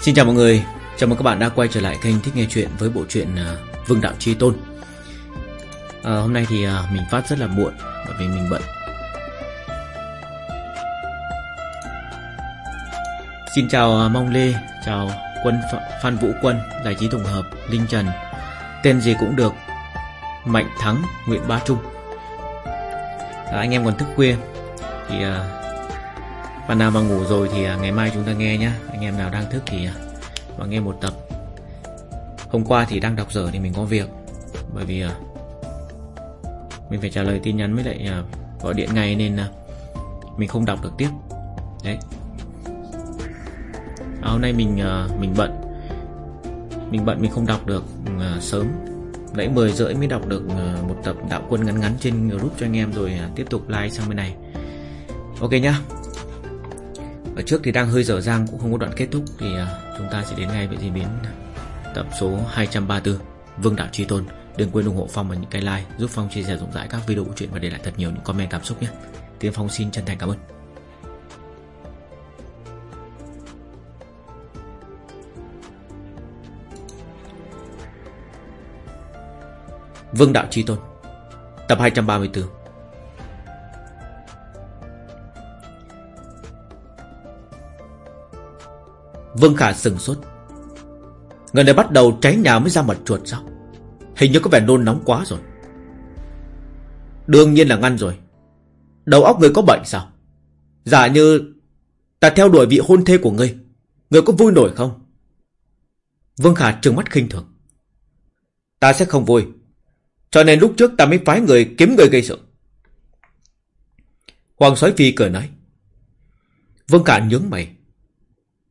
Xin chào mọi người, chào mừng các bạn đã quay trở lại kênh Thích Nghe Chuyện với bộ truyện à, Vương Đạo Chi Tôn. À, Hôm nay thì à, mình phát rất là muộn bởi vì mình bận. Xin chào à, Mong Lê, chào Quân Phan Vũ Quân, Giải trí Tổng hợp, Linh Trần. Tên gì cũng được, Mạnh Thắng, Nguyễn Ba Trung. À, Anh em còn thức khuya Thì à, bạn nào mà ngủ rồi thì à, ngày mai chúng ta nghe nhé Anh em nào đang thức thì à, mà nghe một tập. Hôm qua thì đang đọc dở thì mình có việc. Bởi vì à, mình phải trả lời tin nhắn với lại gọi điện ngay nên mình không đọc được tiếp. Đấy. À, Hôm nay mình mình bận. Mình bận mình không đọc được sớm. Nãy 10 rưỡi mới đọc được một tập đạo quân ngắn ngắn trên group cho anh em rồi tiếp tục like sang bên này. Ok nhá ở trước thì đang hơi dở dang, cũng không có đoạn kết thúc, Thì à, chúng ta sẽ đến ngay với diễn biến tập số 234 Vương Đạo Tri Tôn. Đừng quên ủng hộ Phong bằng những cái like, Giúp Phong chia sẻ rộng rãi các video của chuyện Và để lại thật nhiều những comment cảm xúc nhé. Tiên Phong xin chân thành cảm ơn. Vương Đạo Chi Tôn, Tập 234 Vương Khả sừng sốt. Người này bắt đầu cháy nhà mới ra mặt chuột sao? Hình như có vẻ nôn nóng quá rồi. Đương nhiên là ngăn rồi. Đầu óc người có bệnh sao? Giả như Ta theo đuổi vị hôn thê của ngươi Người có vui nổi không? Vương Khả trừng mắt khinh thường. Ta sẽ không vui. Cho nên lúc trước ta mới phái người kiếm người gây sự. Hoàng soái phi cười nói. Vương Khả nhướng mày.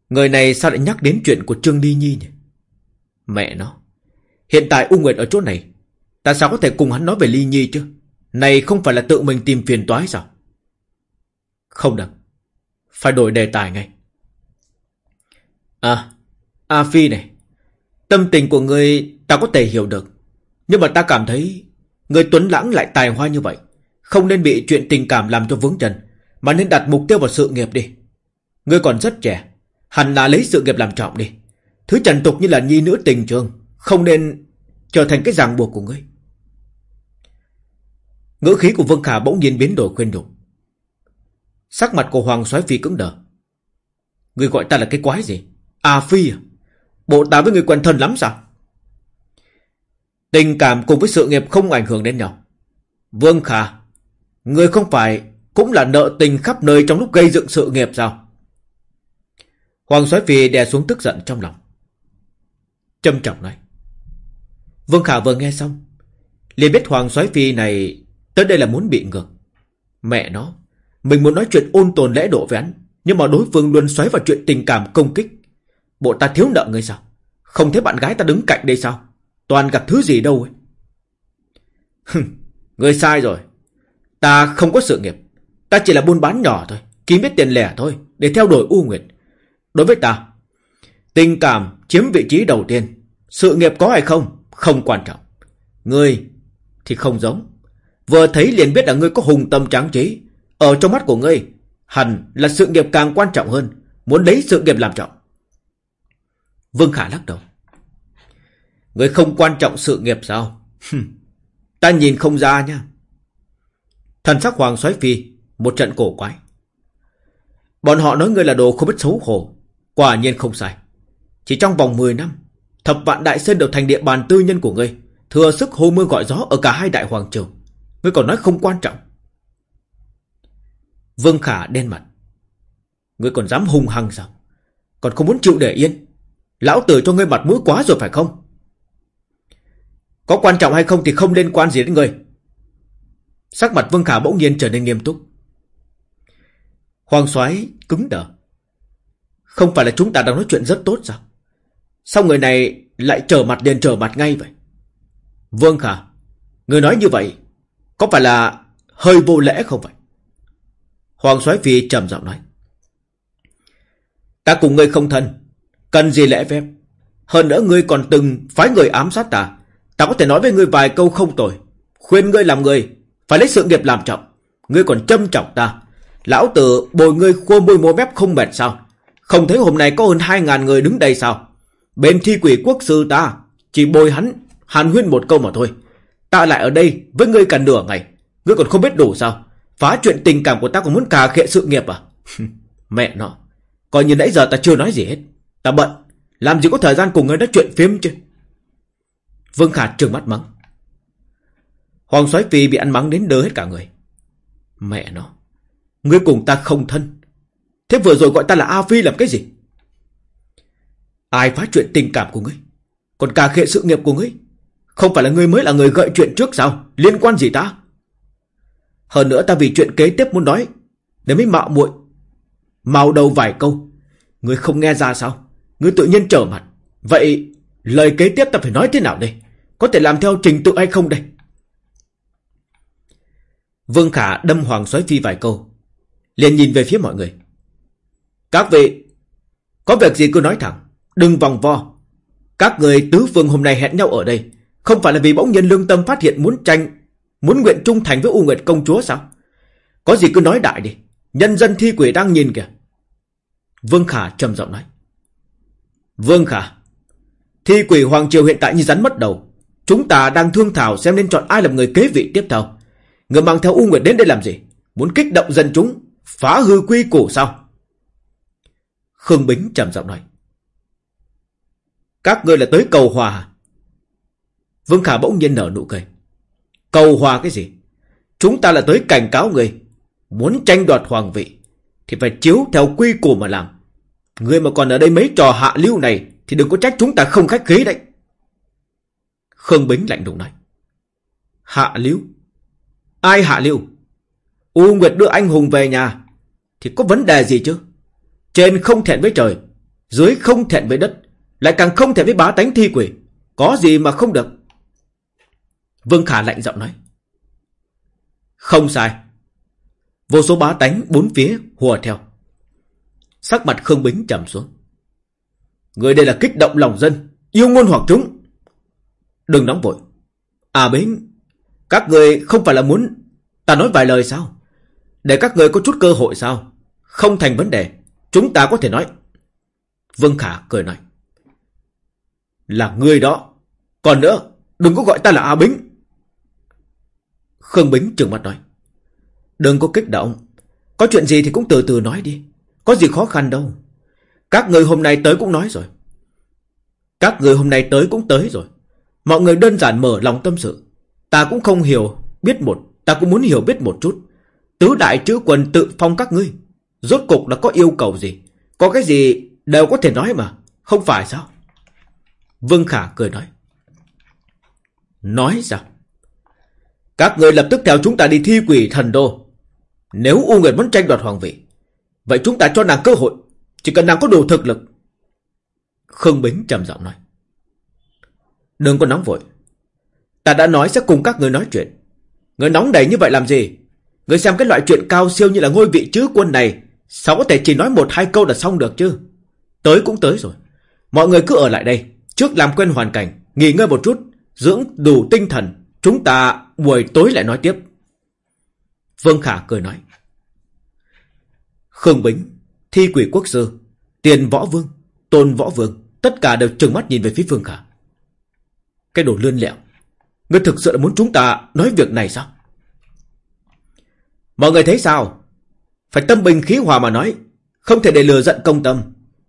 Người này sao lại nhắc đến chuyện của Trương Ly Nhi nhỉ? Mẹ nó. Hiện tại U Nguyệt ở chỗ này. Ta sao có thể cùng hắn nói về Ly Nhi chứ? Này không phải là tự mình tìm phiền toái sao? Không được. Phải đổi đề tài ngay. À, A Phi này. Tâm tình của người ta có thể hiểu được. Nhưng mà ta cảm thấy người tuấn lãng lại tài hoa như vậy. Không nên bị chuyện tình cảm làm cho vướng chân. Mà nên đặt mục tiêu vào sự nghiệp đi. Ngươi còn rất trẻ. Hẳn là lấy sự nghiệp làm trọng đi. Thứ trần tục như là nhi nữ tình trường, Không nên trở thành cái ràng buộc của ngươi. Ngữ khí của Vương Khả bỗng nhiên biến đổi khuyên nhủ. Sắc mặt của Hoàng soái Phi cứng đờ. Ngươi gọi ta là cái quái gì? À Phi à? Bộ ta với người quen thân lắm sao? Tình cảm cùng với sự nghiệp không ảnh hưởng đến nhau. Vương Khả, Ngươi không phải Cũng là nợ tình khắp nơi trong lúc gây dựng sự nghiệp sao? Hoàng soái phi đè xuống tức giận trong lòng. Trâm trọng nói. Vương Khả vừa nghe xong. liền biết Hoàng soái phi này tới đây là muốn bị ngược. Mẹ nó. Mình muốn nói chuyện ôn tồn lễ độ với hắn. Nhưng mà đối phương luôn xoáy vào chuyện tình cảm công kích. Bộ ta thiếu nợ người sao? Không thấy bạn gái ta đứng cạnh đây sao? Toàn gặp thứ gì đâu ấy. người sai rồi. Ta không có sự nghiệp. Ta chỉ là buôn bán nhỏ thôi. Kiếm biết tiền lẻ thôi. Để theo đuổi U Nguyệt. Đối với ta, tình cảm chiếm vị trí đầu tiên. Sự nghiệp có hay không, không quan trọng. Ngươi thì không giống. Vừa thấy liền biết là ngươi có hùng tâm tráng trí. Ở trong mắt của ngươi, hẳn là sự nghiệp càng quan trọng hơn. Muốn lấy sự nghiệp làm trọng. Vương Khả lắc đầu. Ngươi không quan trọng sự nghiệp sao? ta nhìn không ra nha. Thần sắc hoàng xoáy phi, một trận cổ quái. Bọn họ nói ngươi là đồ không biết xấu hổ. Quả nhiên không sai. Chỉ trong vòng 10 năm, thập vạn đại sơn đều thành địa bàn tư nhân của ngươi, thừa sức hô mưa gọi gió ở cả hai đại hoàng triều. Ngươi còn nói không quan trọng. Vương Khả đen mặt. Ngươi còn dám hung hăng sao? Còn không muốn chịu để yên. Lão tử cho ngươi mặt mũi quá rồi phải không? Có quan trọng hay không thì không liên quan gì đến ngươi. Sắc mặt Vương Khả bỗng nhiên trở nên nghiêm túc. Hoàng soái cứng đờ. Không phải là chúng ta đang nói chuyện rất tốt sao? Sao người này lại trở mặt liền trở mặt ngay vậy? Vương Khả, người nói như vậy, có phải là hơi vô lễ không vậy? Hoàng soái Phi trầm giọng nói. Ta cùng ngươi không thân, cần gì lễ phép? Hơn nữa ngươi còn từng phái người ám sát ta. Ta có thể nói với ngươi vài câu không tồi. Khuyên ngươi làm người, phải lấy sự nghiệp làm trọng. Ngươi còn châm trọng ta. Lão tử bồi ngươi khua môi mô mép không mệt sao? Không thấy hôm nay có hơn 2.000 người đứng đây sao? Bên thi quỷ quốc sư ta, chỉ bồi hắn, hàn huyên một câu mà thôi. Ta lại ở đây với ngươi cả nửa ngày. Ngươi còn không biết đủ sao? Phá chuyện tình cảm của ta còn muốn cà khệ sự nghiệp à? Mẹ nó. Coi như nãy giờ ta chưa nói gì hết. Ta bận. Làm gì có thời gian cùng ngươi nói chuyện phim chứ? Vương Khả trừng mắt mắng. Hoàng soái phi bị ăn mắng đến đơ hết cả người. Mẹ nó. Ngươi cùng ta không thân. Thế vừa rồi gọi ta là A Phi làm cái gì? Ai phá chuyện tình cảm của ngươi? Còn cả khệ sự nghiệp của ngươi? Không phải là ngươi mới là người gợi chuyện trước sao? Liên quan gì ta? Hơn nữa ta vì chuyện kế tiếp muốn nói. Để mới mạo muội Màu đầu vài câu. Ngươi không nghe ra sao? Ngươi tự nhiên trở mặt. Vậy lời kế tiếp ta phải nói thế nào đây? Có thể làm theo trình tự hay không đây? Vương Khả đâm Hoàng soái Phi vài câu. liền nhìn về phía mọi người. Các vị, có việc gì cứ nói thẳng, đừng vòng vo. Các người tứ phương hôm nay hẹn nhau ở đây, không phải là vì bỗng nhiên lương tâm phát hiện muốn tranh, muốn nguyện trung thành với U Nguyệt công chúa sao? Có gì cứ nói đại đi, nhân dân thi quỷ đang nhìn kìa. Vương Khả trầm giọng nói. Vương Khả, thi quỷ Hoàng Triều hiện tại như rắn mất đầu. Chúng ta đang thương thảo xem nên chọn ai làm người kế vị tiếp theo. Người mang theo U Nguyệt đến đây làm gì? Muốn kích động dân chúng, phá hư quy củ sao? Khương Bính trầm giọng nói. Các ngươi là tới cầu hòa Vương Khả bỗng nhiên nở nụ cười. Cầu hòa cái gì? Chúng ta là tới cảnh cáo người. Muốn tranh đoạt hoàng vị. Thì phải chiếu theo quy củ mà làm. Người mà còn ở đây mấy trò hạ lưu này. Thì đừng có trách chúng ta không khách khí đấy. Khương Bính lạnh lùng nói. Hạ lưu? Ai hạ lưu? U Nguyệt đưa anh hùng về nhà. Thì có vấn đề gì chứ? Trên không thẹn với trời. Dưới không thẹn với đất. Lại càng không thẹn với bá tánh thi quỷ. Có gì mà không được? Vương Khả lạnh giọng nói. Không sai. Vô số bá tánh bốn phía hùa theo. Sắc mặt Khương Bính trầm xuống. Người đây là kích động lòng dân, yêu ngôn hoặc chúng. Đừng nóng vội. À Bính, các người không phải là muốn ta nói vài lời sao? Để các người có chút cơ hội sao? Không thành vấn đề. Chúng ta có thể nói. Vương Khả cười nói. Là người đó. Còn nữa, đừng có gọi ta là A Bính. Khương Bính trừng mắt nói. Đừng có kích động. Có chuyện gì thì cũng từ từ nói đi. Có gì khó khăn đâu. Các người hôm nay tới cũng nói rồi. Các người hôm nay tới cũng tới rồi. Mọi người đơn giản mở lòng tâm sự. Ta cũng không hiểu, biết một, ta cũng muốn hiểu biết một chút. Tứ đại chữ quần tự phong các ngươi. Rốt cục đã có yêu cầu gì? Có cái gì đều có thể nói mà. Không phải sao? Vương Khả cười nói. Nói sao? Các người lập tức theo chúng ta đi thi quỷ thần đô. Nếu U Nguyệt muốn tranh đoạt hoàng vị, vậy chúng ta cho nàng cơ hội. Chỉ cần nàng có đủ thực lực. Khương Bính trầm giọng nói. Đừng có nóng vội. Ta đã nói sẽ cùng các người nói chuyện. Người nóng đầy như vậy làm gì? Người xem cái loại chuyện cao siêu như là ngôi vị chứ quân này, sao có thể chỉ nói một hai câu là xong được chứ? Tới cũng tới rồi. Mọi người cứ ở lại đây, trước làm quen hoàn cảnh, nghỉ ngơi một chút, dưỡng đủ tinh thần, Chúng ta buổi tối lại nói tiếp. Vương Khả cười nói. Khương Bính, thi quỷ quốc sư, tiền võ vương, tôn võ vương, tất cả đều trừng mắt nhìn về phía Vương Khả. Cái đồ lươn lẹo. Ngươi thực sự là muốn chúng ta nói việc này sao? Mọi người thấy sao? Phải tâm bình khí hòa mà nói. Không thể để lừa giận công tâm.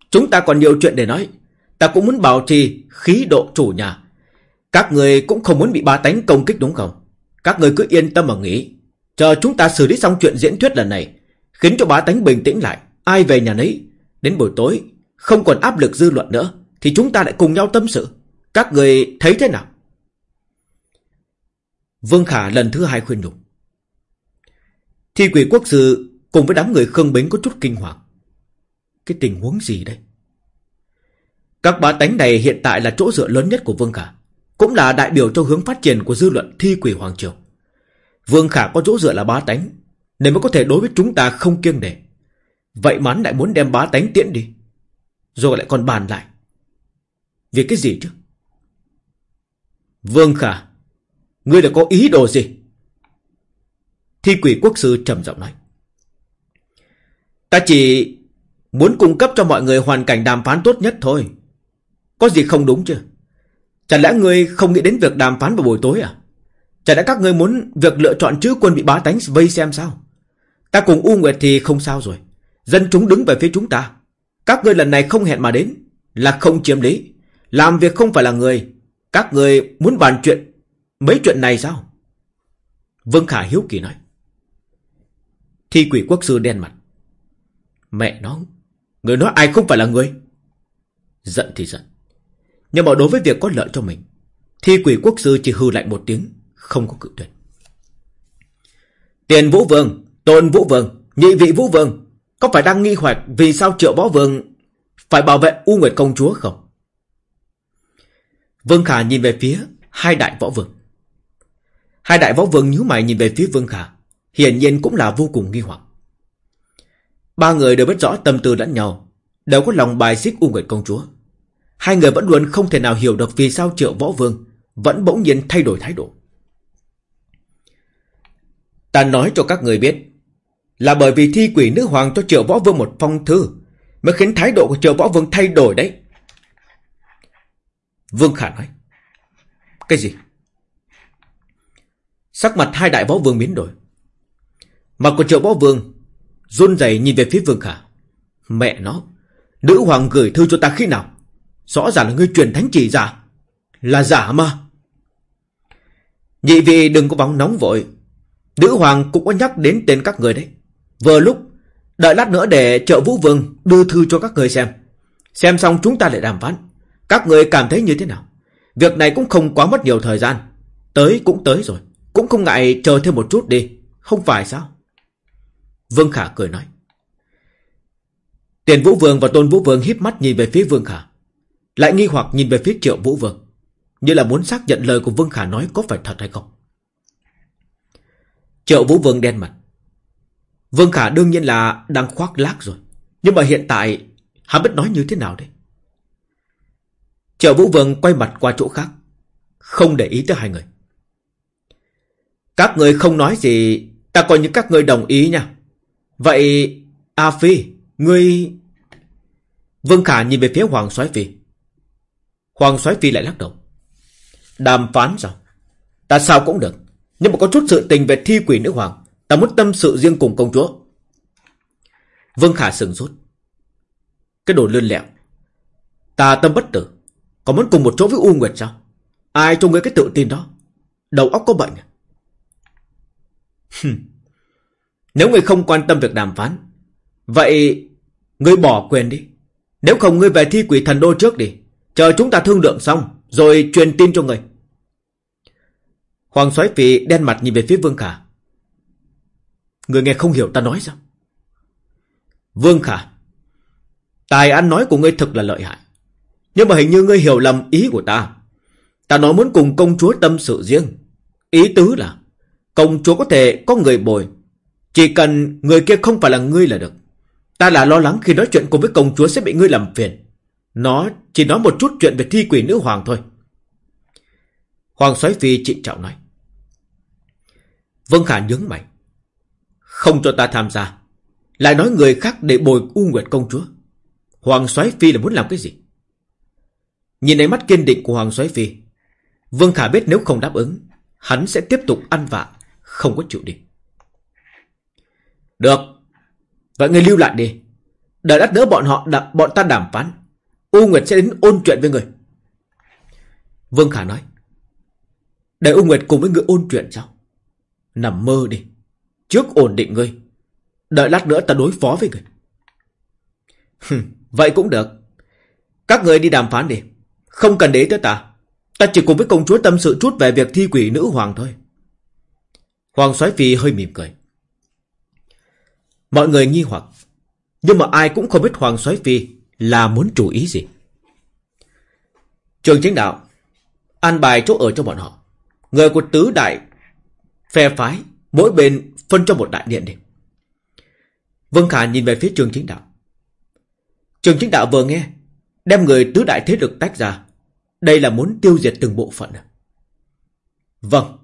Chúng ta còn nhiều chuyện để nói. Ta cũng muốn bảo trì khí độ chủ nhà. Các người cũng không muốn bị ba tánh công kích đúng không? Các người cứ yên tâm mà nghĩ. Chờ chúng ta xử lý xong chuyện diễn thuyết lần này. Khiến cho bá tánh bình tĩnh lại. Ai về nhà nấy. Đến buổi tối. Không còn áp lực dư luận nữa. Thì chúng ta lại cùng nhau tâm sự. Các người thấy thế nào? Vương Khả lần thứ hai khuyên nhủ. Thi quỷ quốc sư cùng với đám người Khương Bính có chút kinh hoàng. Cái tình huống gì đây? Các bá tánh này hiện tại là chỗ dựa lớn nhất của Vương Khả. Cũng là đại biểu cho hướng phát triển của dư luận thi quỷ Hoàng Triều Vương Khả có chỗ dựa là bá tánh, Nên mới có thể đối với chúng ta không kiêng nể. Vậy mà lại muốn đem bá tánh tiễn đi, Rồi lại còn bàn lại Vì cái gì chứ Vương Khả, Ngươi đã có ý đồ gì Thi quỷ quốc sư trầm giọng nói Ta chỉ Muốn cung cấp cho mọi người hoàn cảnh đàm phán tốt nhất thôi. Có gì không đúng chứ? Chẳng lẽ ngươi không nghĩ đến việc đàm phán vào buổi tối à? Chẳng lẽ các ngươi muốn Việc lựa chọn chữ quân bị bá tánh vây xem sao? Ta cùng U Nguyệt thì không sao rồi. Dân chúng đứng về phía chúng ta. Các ngươi lần này không hẹn mà đến, Là không chiếm lý. Làm việc không phải là người. Các ngươi muốn bàn chuyện Mấy chuyện này sao? Vương Khả hiếu kỳ nói. Thi quỷ quốc sư đen mặt. Mẹ nó, Người nói ai không phải là người? Giận thì giận, Nhưng mà đối với việc có lợi cho mình, Thi quỷ quốc sư chỉ hư lạnh một tiếng, Không có cự tuyệt. Tiền Vũ Vương, Tôn Vũ Vương, Nhị vị Vũ Vương, Có phải đang nghi hoặc Vì sao triệu võ vương Phải bảo vệ U Nguyệt Công Chúa không? Vương Khả nhìn về phía Hai đại võ vương. Hai đại võ vương nhíu mày nhìn về phía Vương Khả, Hiển nhiên cũng là vô cùng nghi hoặc. Ba người đều biết rõ tâm tư lẫn nhau, Đều có lòng bài xích U Nguyệt Công Chúa. Hai người vẫn luôn không thể nào hiểu được Vì sao triệu võ vương Vẫn bỗng nhiên thay đổi thái độ. Ta nói cho các người biết Là bởi vì thi quỷ nữ hoàng cho triệu võ vương một phong thư Mới khiến thái độ của triệu võ vương thay đổi đấy. Vương Khả nói, Cái gì? Sắc mặt hai đại võ vương biến đổi. Mặt của triệu võ vương run rẩy nhìn về phía Vương Khả. Mẹ nó, Nữ hoàng gửi thư cho ta khi nào? Rõ ràng là ngươi truyền thánh chỉ giả. Là giả mà. Nhị vị đừng có bóng nóng vội. Nữ hoàng cũng có nhắc đến tên các người đấy. Vừa lúc, Đợi lát nữa để trợ vũ vương đưa thư cho các người xem. Xem xong chúng ta lại đàm phán. Các người cảm thấy như thế nào? Việc này cũng không quá mất nhiều thời gian. Tới cũng tới rồi. Cũng không ngại chờ thêm một chút đi. Không phải sao? Vương Khả cười nói. Tiền Vũ Vương và Tôn Vũ Vương híp mắt nhìn về phía Vương Khả, Lại nghi hoặc nhìn về phía Triệu Vũ Vương, Như là muốn xác nhận lời của Vương Khả nói có phải thật hay không. Triệu Vũ Vương đen mặt. Vương Khả đương nhiên là đang khoác lác rồi, Nhưng mà hiện tại, Hắn biết nói như thế nào đây? Triệu Vũ Vương quay mặt qua chỗ khác, Không để ý tới hai người. Các người không nói gì, Ta coi như các người đồng ý nha. Vậy, A Phi, Ngươi Vương Khả nhìn về phía Hoàng soái Phi. Hoàng soái Phi lại lắc đầu. Đàm phán sao? Ta sao cũng được. Nhưng mà có chút sự tình về thi quỷ nữ hoàng, Ta muốn tâm sự riêng cùng công chúa. Vương Khả sừng sốt. Cái đồ lươn lẹo. Ta tâm bất tử. Có muốn cùng một chỗ với U Nguyệt sao? Ai cho ngươi cái tự tin đó? Đầu óc có bệnh à? Nếu ngươi không quan tâm việc đàm phán, Vậy Ngươi bỏ quyền đi. Nếu không, ngươi về thi quỷ thần đô trước đi. Chờ chúng ta thương lượng xong, Rồi truyền tin cho ngươi. Hoàng soái phì đen mặt nhìn về phía Vương Khả. Người nghe không hiểu ta nói sao? Vương Khả, Tài ăn nói của ngươi thực là lợi hại. Nhưng mà hình như ngươi hiểu lầm ý của ta. Ta nói muốn cùng công chúa tâm sự riêng. Ý tứ là, Công chúa có thể có người bồi chỉ cần người kia không phải là ngươi là được. Ta là lo lắng khi nói chuyện cùng với công chúa sẽ bị ngươi làm phiền. Nó chỉ nói một chút chuyện về thi quỷ nữ hoàng thôi. Hoàng soái phi trịnh trọng nói. Vương Khả nhướng mày. Không cho ta tham gia. Lại nói người khác để bồi U Nguyệt công chúa. Hoàng soái phi là muốn làm cái gì? Nhìn ánh mắt kiên định của Hoàng soái phi, Vương Khả biết nếu không đáp ứng, Hắn sẽ tiếp tục ăn vạ, Không có chịu đi. Được. Vậy ngươi lưu lại đi. Đợi đắt đỡ bọn họ đạp, bọn ta đàm phán. U Nguyệt sẽ đến ôn chuyện với người. Vương Khả nói. Để U Nguyệt cùng với người ôn chuyện sao? Nằm mơ đi. Trước ổn định ngươi. Đợi lát nữa ta đối phó với người. Vậy cũng được. Các người đi đàm phán đi. Không cần để tới ta. Ta chỉ cùng với công chúa tâm sự chút về việc thi quỷ nữ hoàng thôi. Hoàng soái phi hơi mỉm cười. Mọi người nghi hoặc, Nhưng mà ai cũng không biết Hoàng soái phi Là muốn chủ ý gì. Trường chính đạo An bài chỗ ở cho bọn họ. Người của tứ đại Phe phái, Mỗi bên phân cho một đại điện đi. Vương Khả nhìn về phía trường chính đạo. Trường chính đạo vừa nghe, Đem người tứ đại thế lực tách ra. Đây là muốn tiêu diệt từng bộ phận? Vâng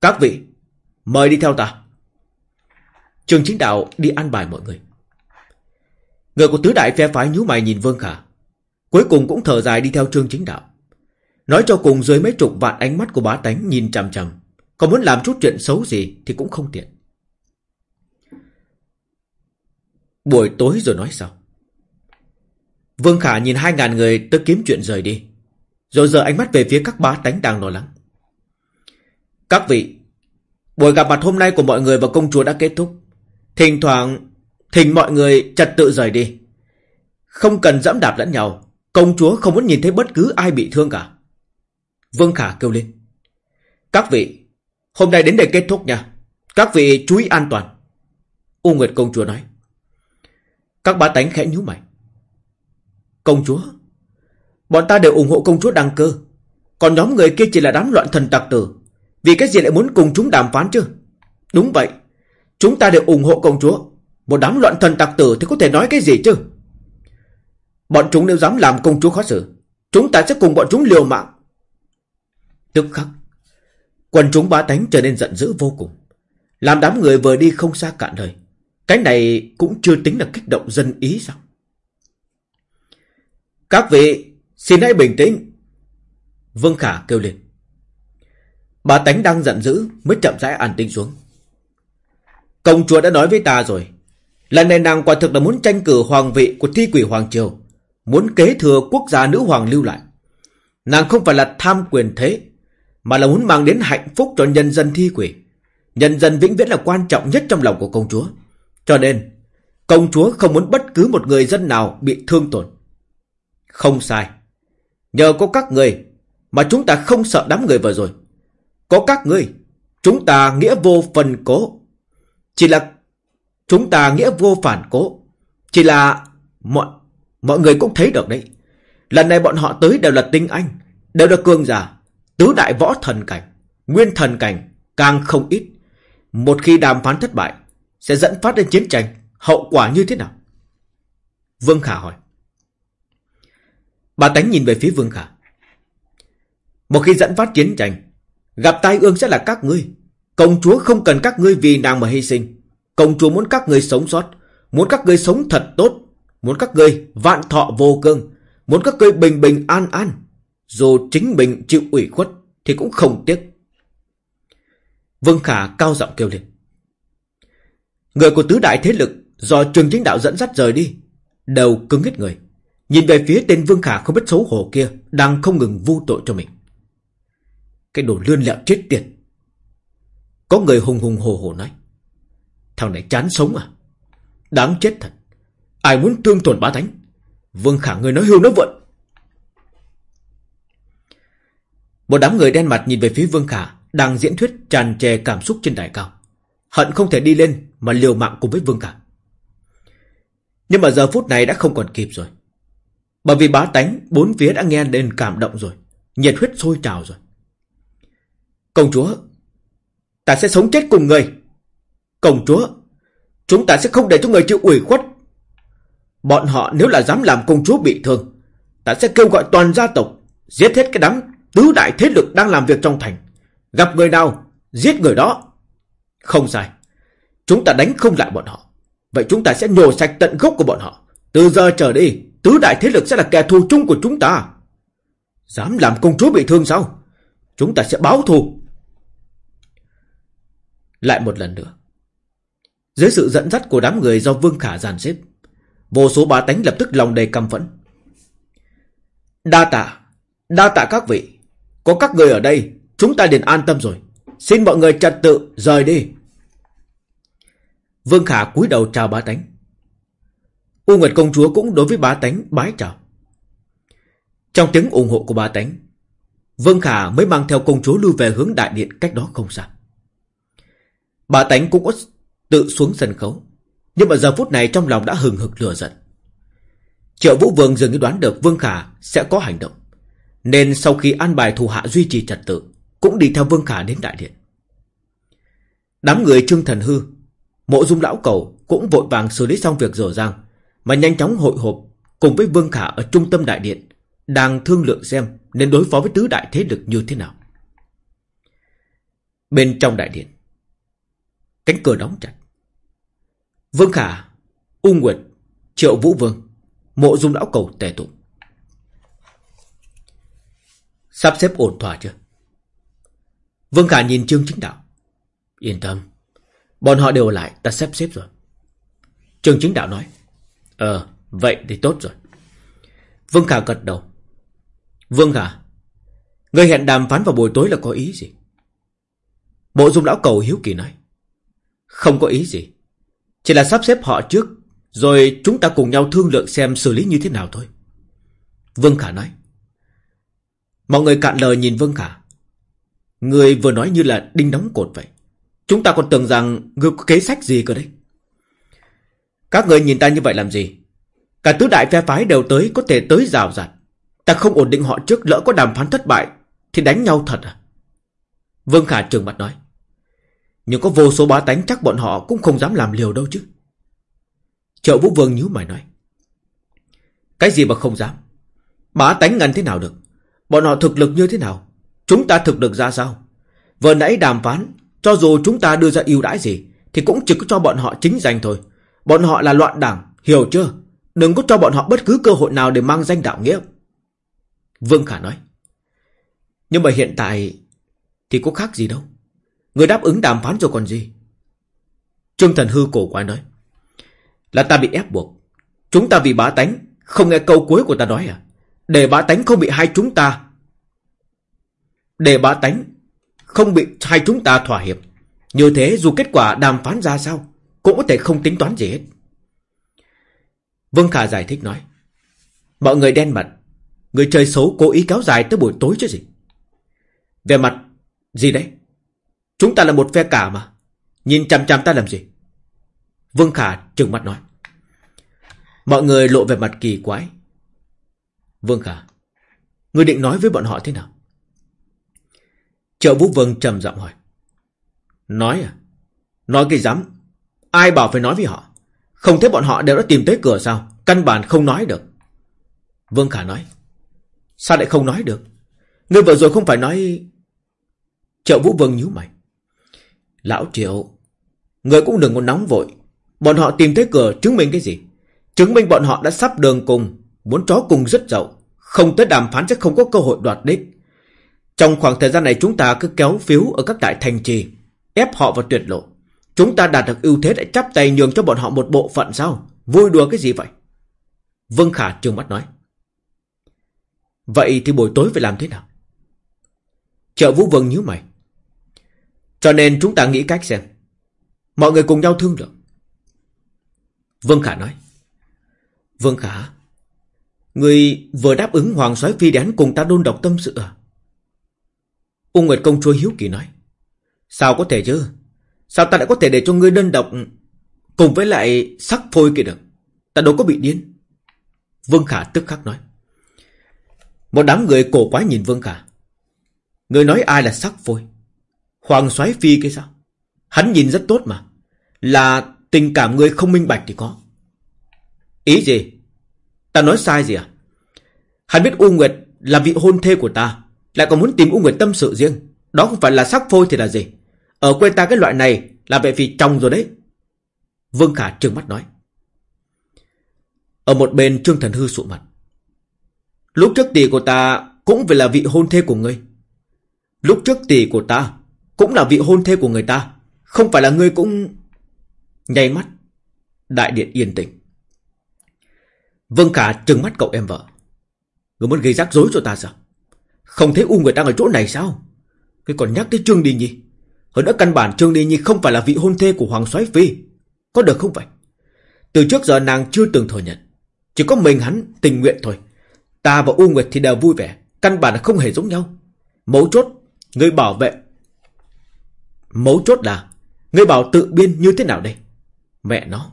Các vị, Mời đi theo ta. Trường chính đạo đi an bài mọi người. Người của tứ đại phe phái nhíu mày nhìn Vương Khả, Cuối cùng cũng thở dài đi theo trương chính đạo. Nói cho cùng dưới mấy chục vạn ánh mắt của bá tánh nhìn chằm chằm Còn muốn làm chút chuyện xấu gì Thì cũng không tiện. Buổi tối rồi nói sao Vương Khả nhìn hai ngàn người tới kiếm chuyện rời đi, Rồi giờ ánh mắt về phía các bá tánh đang lo lắng. Các vị, Buổi gặp mặt hôm nay của mọi người và công chúa đã kết thúc. Thỉnh thoảng, Thỉnh mọi người trật tự rời đi. Không cần dẫm đạp lẫn nhau, Công chúa không muốn nhìn thấy bất cứ ai bị thương cả. Vương Khả kêu lên. Các vị, Hôm nay đến đây kết thúc nha. Các vị chú ý an toàn. U Nguyệt công chúa nói. Các bá tánh khẽ nhíu mày. Công chúa, Bọn ta đều ủng hộ công chúa đăng cơ. Còn nhóm người kia chỉ là đám loạn thần tặc tử. Vì cái gì lại muốn cùng chúng đàm phán chứ? Đúng vậy. Chúng ta đều ủng hộ công chúa. Một đám loạn thần tặc tử thì có thể nói cái gì chứ? Bọn chúng nếu dám làm công chúa khó xử, Chúng ta sẽ cùng bọn chúng liều mạng. Tức khắc, Quần chúng bá tánh trở nên giận dữ vô cùng. Làm đám người vừa đi không xa cạn đời Cái này cũng chưa tính là kích động dân ý sao? Các vị, Xin hãy bình tĩnh. Vương Khả kêu lên. Bà tánh đang giận dữ Mới chậm rãi an tĩnh xuống. Công chúa đã nói với ta rồi. Lần này nàng quả thực là muốn tranh cử hoàng vị Của thi quỷ hoàng triều, Muốn kế thừa quốc gia nữ hoàng lưu lại. Nàng không phải là tham quyền thế, Mà là muốn mang đến hạnh phúc cho nhân dân thi quỷ. Nhân dân vĩnh viễn là quan trọng nhất trong lòng của công chúa. Cho nên, Công chúa không muốn bất cứ một người dân nào bị thương tổn. Không sai. Nhờ có các người Mà chúng ta không sợ đám người vừa rồi. Có các ngươi Chúng ta nghĩa vô phần cố. Chỉ là Chúng ta nghĩa vô phản cố. Chỉ là Mọi Mọi người cũng thấy được đấy. Lần này bọn họ tới đều là tinh anh, Đều là cương giả, Tứ đại võ thần cảnh, Nguyên thần cảnh Càng không ít. Một khi đàm phán thất bại, Sẽ dẫn phát đến chiến tranh, Hậu quả như thế nào? Vương Khả hỏi. Bà Tánh nhìn về phía Vương Khả. Một khi dẫn phát chiến tranh, Gặp tai ương sẽ là các ngươi. Công chúa không cần các ngươi vì nàng mà hy sinh. Công chúa muốn các ngươi sống sót, Muốn các ngươi sống thật tốt, Muốn các ngươi vạn thọ vô cương, Muốn các ngươi bình bình an an. Dù chính mình chịu ủy khuất Thì cũng không tiếc. Vương Khả cao giọng kêu lên. Người của tứ đại thế lực Do trường chính đạo dẫn dắt rời đi đầu cứng hết người. Nhìn về phía tên Vương Khả không biết xấu hổ kia Đang không ngừng vu tội cho mình. Cái đồ lươn lẹo chết tiệt. Có người hùng hùng hồ hồ nói, Thằng này chán sống à? Đáng chết thật. Ai muốn thương tổn bá thánh? Vương Khả người nói hưu nói vận. Một đám người đen mặt nhìn về phía Vương Khả Đang diễn thuyết tràn trề cảm xúc trên đài cao. Hận không thể đi lên Mà liều mạng cùng với Vương Khả. Nhưng mà giờ phút này đã không còn kịp rồi. Bởi vì bá tánh, Bốn phía đã nghe lên cảm động rồi, Nhiệt huyết sôi trào rồi. Công chúa Ta sẽ sống chết cùng người. Công chúa, Chúng ta sẽ không để cho người chịu ủy khuất. Bọn họ nếu là dám làm công chúa bị thương, Ta sẽ kêu gọi toàn gia tộc Giết hết cái đám tứ đại thế lực đang làm việc trong thành. Gặp người nào, Giết người đó. Không sai, Chúng ta đánh không lại bọn họ. Vậy chúng ta sẽ nhổ sạch tận gốc của bọn họ. Từ giờ trở đi, Tứ đại thế lực sẽ là kẻ thù chung của chúng ta. Dám làm công chúa bị thương sao? Chúng ta sẽ báo thù. Lại một lần nữa Dưới sự dẫn dắt của đám người do Vương Khả giàn xếp Vô số bá tánh lập tức lòng đầy căm phẫn. Đa tạ, đa tạ các vị. Có các người ở đây, chúng ta liền an tâm rồi. Xin mọi người trật tự, rời đi. Vương Khả cúi đầu chào bá tánh. U Nguyệt công chúa cũng đối với bá tánh bái chào. Trong tiếng ủng hộ của bá tánh, Vương Khả mới mang theo công chúa lưu về hướng đại điện cách đó không xa bà tánh cũng có tự xuống sân khấu. Nhưng mà giờ phút này trong lòng đã hừng hực lửa giận. Triệu Vũ Vương dường như đoán được Vương Khả sẽ có hành động. Nên sau khi an bài thủ hạ duy trì trật tự, Cũng đi theo Vương Khả đến đại điện. Đám người Trương Thần Hư, Mộ dung lão cầu Cũng vội vàng xử lý xong việc dở ràng Mà nhanh chóng hội họp Cùng với Vương Khả ở trung tâm đại điện, Đang thương lượng xem Nên đối phó với tứ đại thế lực như thế nào. Bên trong đại điện Cánh cửa đóng chặt. Vương Khả, U Nguyệt, Triệu Vũ Vương Mộ dung lão cầu tề tụ Sắp xếp ổn thỏa chưa? Vương Khả nhìn Trương Chính Đạo. Yên tâm Bọn họ đều lại ta sắp xếp rồi. Trương Chính Đạo nói. Ờ vậy thì tốt rồi. Vương Khả gật đầu. Vương Khả Người hẹn đàm phán vào buổi tối là có ý gì? Mộ dung lão cầu hiếu kỳ nói. Không có ý gì. Chỉ là sắp xếp họ trước, Rồi chúng ta cùng nhau thương lượng xem xử lý như thế nào thôi. Vương Khả nói. Mọi người cạn lời nhìn Vương Khả. Người vừa nói như là đinh đóng cột vậy. Chúng ta còn tưởng rằng Người có kế sách gì cơ đấy. Các người nhìn ta như vậy làm gì? Cả tứ đại phe phái đều tới, Có thể tới rào rạt. Ta không ổn định họ trước, lỡ có đàm phán thất bại, Thì đánh nhau thật à? Vương Khả trường mặt nói. Nhưng có vô số bá tánh chắc bọn họ Cũng không dám làm liều đâu chứ. Triệu Vũ Vương nhíu mày nói, Cái gì mà không dám? Bá tánh ngăn thế nào được? Bọn họ thực lực như thế nào? Chúng ta thực lực ra sao? Vừa nãy đàm phán, Cho dù chúng ta đưa ra ưu đãi gì, Thì cũng chỉ có cho bọn họ chính danh thôi. Bọn họ là loạn đảng, Hiểu chưa? Đừng có cho bọn họ bất cứ cơ hội nào để mang danh đạo nghĩa. Vương Khả nói, Nhưng mà hiện tại Thì có khác gì đâu. Người đáp ứng đàm phán rồi còn gì? Trương Thần Hư cổ quái nói. Là ta bị ép buộc. Chúng ta vì bá tánh, Không nghe câu cuối của ta nói à? Để bá tánh không bị hai chúng ta Để bá tánh Không bị hai chúng ta thỏa hiệp. Như thế, dù kết quả đàm phán ra sao, Cũng có thể không tính toán gì hết. Vương Khả giải thích nói. Mọi người đen mặt. Người chơi xấu cố ý kéo dài tới buổi tối chứ gì? Về mặt Gì đấy? Chúng ta là một phe cả mà. Nhìn chằm chằm ta làm gì? Vương Khả trừng mắt nói. Mọi người lộ về mặt kỳ quái. Vương Khả Ngươi định nói với bọn họ thế nào? Triệu Vũ Vương trầm giọng hỏi. Nói à? Nói cái dám. Ai bảo phải nói với họ? Không thấy bọn họ đều đã tìm tới cửa sao? Căn bản không nói được. Vương Khả nói. Sao lại không nói được? Ngươi vừa rồi không phải nói Triệu Vũ Vương nhíu mày. Lão Triệu. Người cũng đừng có nóng vội. Bọn họ tìm thấy cửa chứng minh cái gì? Chứng minh bọn họ đã sắp đường cùng, Muốn chó cùng rất dậu. Không tới đàm phán sẽ không có cơ hội đoạt đích. Trong khoảng thời gian này chúng ta cứ kéo phiếu Ở các đại thành trì, Ép họ vào tuyệt lộ. Chúng ta đạt được ưu thế đã chắp tay nhường cho bọn họ một bộ phận sao? Vui đùa cái gì vậy? Vương Khả trừng mắt nói. Vậy thì buổi tối phải làm thế nào? Trợ Vũ Vân nhíu mày. Cho nên chúng ta nghĩ cách xem. Mọi người cùng nhau thương lượng. Vương Khả nói. Vương Khả, Người vừa đáp ứng Hoàng soái Phi đến cùng ta đôn độc tâm sự à? Ung Nguyệt Công Chúa Hiếu Kỳ nói. Sao có thể chứ? Sao ta lại có thể để cho ngươi đơn độc Cùng với lại sắc phôi kia được? Ta đâu có bị điên. Vương Khả tức khắc nói. Một đám người cổ quái nhìn Vương Khả. Người nói ai là sắc phôi? Hoàng soái phi cái sao? Hắn nhìn rất tốt mà. Là tình cảm người không minh bạch thì có. Ý gì? Ta nói sai gì à? Hắn biết U Nguyệt là vị hôn thê của ta, Lại còn muốn tìm U Nguyệt tâm sự riêng. Đó không phải là sắc phôi thì là gì? Ở quê ta cái loại này Là về vì chồng rồi đấy. Vương Khả trừng mắt nói. Ở một bên Trương Thần Hư sụ mặt. Lúc trước tỷ của ta Cũng phải là vị hôn thê của ngươi. Lúc trước tỷ của ta cũng là vị hôn thê của người ta. Không phải là ngươi cũng Nháy mắt, Đại điện yên tĩnh. Vương Khả trừng mắt cậu em vợ. Ngươi muốn gây rắc rối cho ta sao? Không thấy U người đang ở chỗ này sao? Ngươi còn nhắc tới Trương Đi Nhi. Hơn nữa căn bản Trương Đi Nhi không phải là vị hôn thê của Hoàng soái Phi. Có được không vậy Từ trước giờ nàng chưa từng thừa nhận. Chỉ có mình hắn tình nguyện thôi. Ta và U Nguyệt thì đều vui vẻ, Căn bản là không hề giống nhau. Mấu chốt người bảo vệ Mấu chốt là Ngươi bảo tự biên như thế nào đây? Mẹ nó,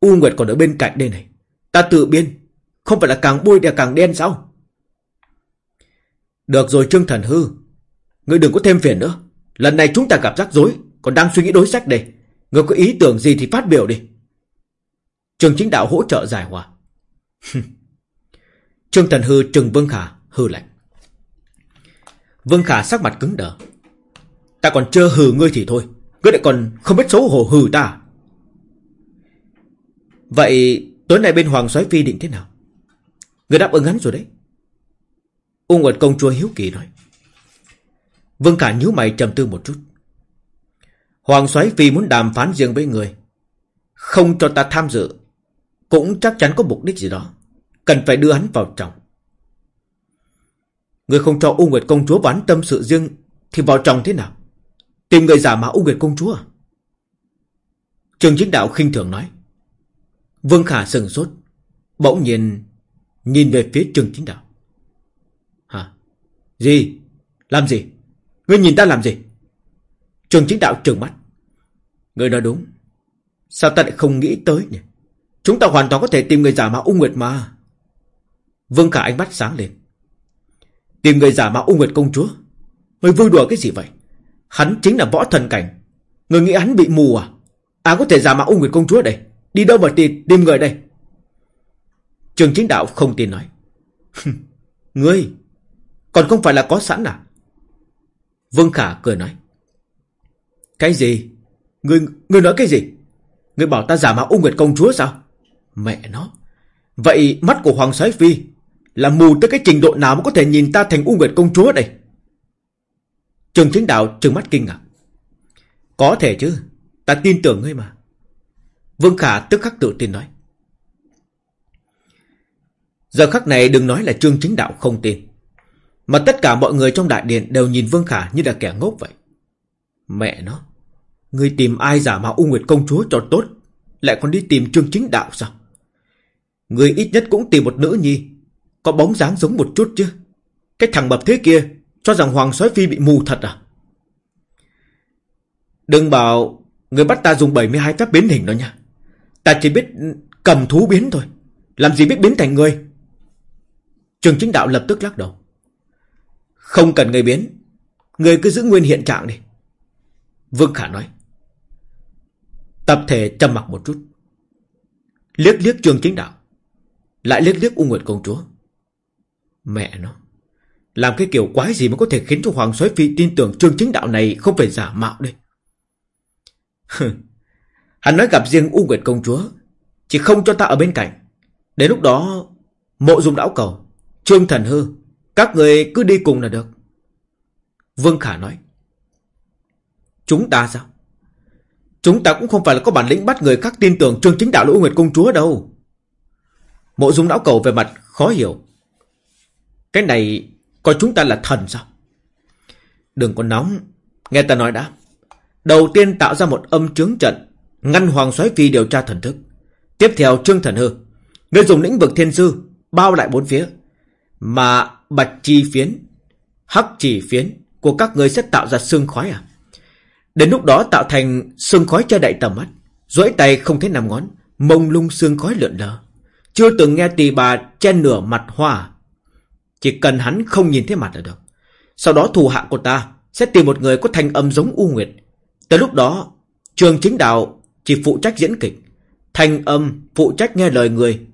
U Nguyệt còn ở bên cạnh đây này. Ta tự biên, Không phải là càng bôi đè càng đen sao? Được rồi, Trương Thần Hư. Ngươi đừng có thêm phiền nữa. Lần này chúng ta gặp rắc rối, Còn đang suy nghĩ đối sách đây. Ngươi có ý tưởng gì thì phát biểu đi. Trường chính đạo hỗ trợ giải hòa. Trương Thần Hư trừng Vương Khả, hư lạnh Vương Khả sắc mặt cứng đờ. Ta còn chưa hừ ngươi thì thôi, Ngươi lại còn không biết xấu hổ hừ ta. Vậy Tối nay bên Hoàng soái Phi định thế nào? Người đáp ứng hắn rồi đấy. Ung Nguyệt công chúa hiếu kỳ nói. Vương Khả nhíu mày trầm tư một chút. Hoàng soái Phi muốn đàm phán riêng với người. Không cho ta tham dự, Cũng chắc chắn có mục đích gì đó. Cần phải đưa hắn vào trọng. Người không cho U Nguyệt công chúa bán tâm sự riêng Thì vào trọng thế nào? Tìm người giả mạo U Nguyệt công chúa. À Trường chính đạo khinh thường nói. Vương Khả sừng sốt, Bỗng nhiên Nhìn về phía trường chính đạo. Hả? Gì? Làm gì? Ngươi nhìn ta làm gì? Trường chính đạo trừng mắt. Ngươi nói đúng. Sao ta lại không nghĩ tới nhỉ? Chúng ta hoàn toàn có thể tìm người giả mạo ung nguyệt mà. Vương Khả ánh mắt sáng lên. Tìm người giả mạo ung nguyệt công chúa? Ngươi vui đùa cái gì vậy? Hắn chính là võ thần cảnh. Người nghĩ hắn bị mù à? À có thể giả mạo ung nguyệt công chúa đây. Đi đâu mà tìm, tìm người đây? Trường chính đạo không tin nói. Ngươi Còn không phải là có sẵn à? Vương Khả cười nói. Cái gì? Ngươi, ngươi nói cái gì? Ngươi bảo ta giả mạo ung nguyệt công chúa sao? Mẹ nó. Vậy mắt của Hoàng soái Phi Là mù tới cái trình độ nào mới có thể nhìn ta thành ung nguyệt công chúa đây? Trường chính đạo trừng mắt kinh ngạc. Có thể chứ, Ta tin tưởng ngươi mà. Vương Khả tức khắc tự tin nói. Giờ khắc này đừng nói là trương chính đạo không tin, Mà tất cả mọi người trong đại điện Đều nhìn Vương Khả như là kẻ ngốc vậy. Mẹ nó, Ngươi tìm ai giả mạo U Nguyệt công chúa cho tốt, Lại còn đi tìm trương chính đạo sao? Ngươi ít nhất cũng tìm một nữ nhi, Có bóng dáng giống một chút chứ. Cái thằng bập thế kia cho rằng Hoàng soái Phi bị mù thật à? Đừng bảo Người bắt ta dùng 72 phép biến hình đó nha. Ta chỉ biết cầm thú biến thôi. Làm gì biết biến thành người? Trường chính đạo lập tức lắc đầu. Không cần người biến. Người cứ giữ nguyên hiện trạng đi. Vương Khả nói. Tập thể trầm mặc một chút. Liếc liếc trường chính đạo. Lại liếc liếc U Nguyệt công chúa. Mẹ nó. Làm cái kiểu quái gì mới có thể khiến cho Hoàng soái Phi tin tưởng trương chính đạo này không phải giả mạo đây? Hắn nói gặp riêng U Nguyệt công chúa, Chỉ không cho ta ở bên cạnh. Đến lúc đó, Mộ dung đảo cầu, Trương thần hư, Các người cứ đi cùng là được. Vương Khả nói, Chúng ta sao? Chúng ta cũng không phải là có bản lĩnh bắt người khác tin tưởng Trương chính đạo là U Nguyệt công chúa đâu. Mộ dung đảo cầu về mặt khó hiểu. Cái này Coi chúng ta là thần sao? Đừng có nóng. Nghe ta nói đã. Đầu tiên tạo ra một âm chướng trận, Ngăn Hoàng soái Phi điều tra thần thức. Tiếp theo Trương Thần Hư. Ngươi dùng lĩnh vực thiên sư, Bao lại bốn phía. Mà bạch chi phiến, Hắc chỉ phiến Của các ngươi sẽ tạo ra sương khói à? Đến lúc đó tạo thành sương khói che đậy tầm mắt, duỗi tay không thấy nằm ngón, Mông lung sương khói lượn lờ. Chưa từng nghe tỳ bà chen nửa mặt hoa chỉ cần hắn không nhìn thấy mặt là được. Sau đó thù hạ của ta Sẽ tìm một người có thanh âm giống U Nguyệt. Tới lúc đó, Trường chính đạo chỉ phụ trách diễn kịch. Thanh âm phụ trách nghe lời người.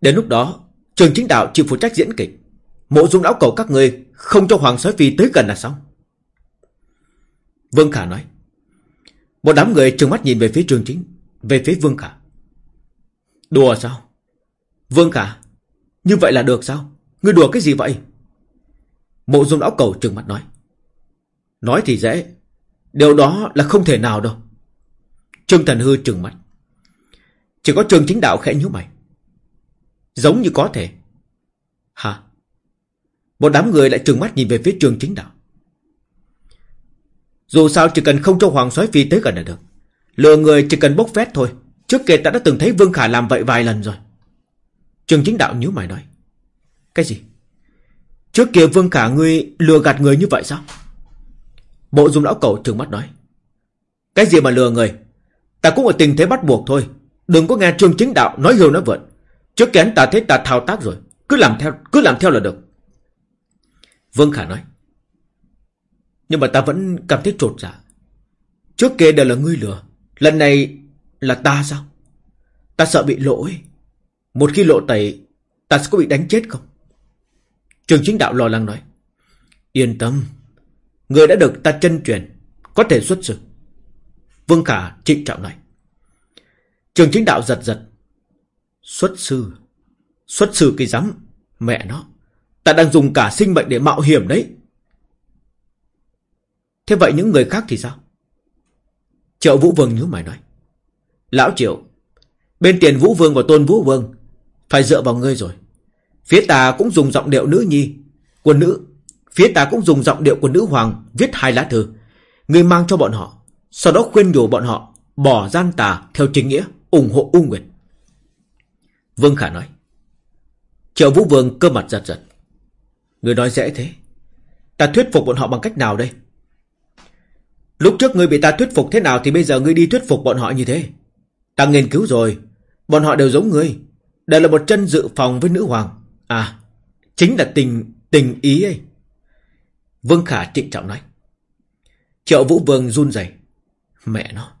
Đến lúc đó, Trường chính đạo chỉ phụ trách diễn kịch. Mộ dung lão cầu các người Không cho Hoàng soái Phi tới gần là xong. Vương Khả nói. Một đám người trừng mắt nhìn về phía trường chính, Về phía Vương Khả. Đùa sao? Vương Khả, Như vậy là được sao? Ngươi đùa cái gì vậy? Mộ dung lão cầu trừng mắt nói. Nói thì dễ, Điều đó là không thể nào đâu. Trương Thần Hư trừng mắt. Chỉ có Trương Chính Đạo khẽ nhíu mày. Giống như có thể. Hả? Một đám người lại trừng mắt nhìn về phía Trương Chính Đạo. Dù sao chỉ cần không cho Hoàng soái Phi tới gần là được. Lừa người chỉ cần bốc phét thôi. Trước kia ta đã từng thấy Vương Khả làm vậy vài lần rồi Trương Chính Đạo nhíu mày nói Cái gì Trước kia Vương Khả ngươi lừa gạt người như vậy sao Bộ dung lão cầu trừng mắt nói. Cái gì mà lừa người? Ta cũng ở tình thế bắt buộc thôi. Đừng có nghe trương chính đạo nói hiểu nói vượn. Trước kén ta thấy ta thao tác rồi. Cứ làm theo, cứ làm theo là được. Vương Khả nói. Nhưng mà ta vẫn cảm thấy trột dạ. Trước kia đều là ngươi lừa. Lần này là ta sao? Ta sợ bị lộ ấy. Một khi lộ tẩy, ta sẽ có bị đánh chết không? Trường chính đạo lo lắng nói. Yên tâm, Người đã được ta chân truyền Có thể xuất sự Vương Khả trịnh trọng nói. Trường chính đạo giật giật. Xuất sư. Xuất sư cái rắm Mẹ nó. Ta đang dùng cả sinh mệnh để mạo hiểm đấy. Thế vậy những người khác thì sao? Triệu Vũ Vương nhớ mày nói. Lão Triệu. Bên tiền Vũ Vương và Tôn Vũ Vương. Phải dựa vào ngươi rồi. Phía ta cũng dùng giọng điệu nữ nhi. Của nữ. Phía ta cũng dùng giọng điệu của nữ hoàng viết hai lá thư. Ngươi mang cho bọn họ. Sau đó khuyên nhủ bọn họ bỏ gian tà theo chính nghĩa, ủng hộ U Nguyệt. Vương Khả nói. Triệu Vũ Vương cơ mặt giật giật. Người nói dễ thế. Ta thuyết phục bọn họ bằng cách nào đây? Lúc trước ngươi bị ta thuyết phục thế nào thì bây giờ ngươi đi thuyết phục bọn họ như thế. Ta nghiên cứu rồi. Bọn họ đều giống ngươi. Đây là một chân dự phòng với nữ hoàng. À, chính là tình tình ý ấy. Vương Khả trịnh trọng nói. Triệu Vũ Vương run rẩy. Mẹ nó.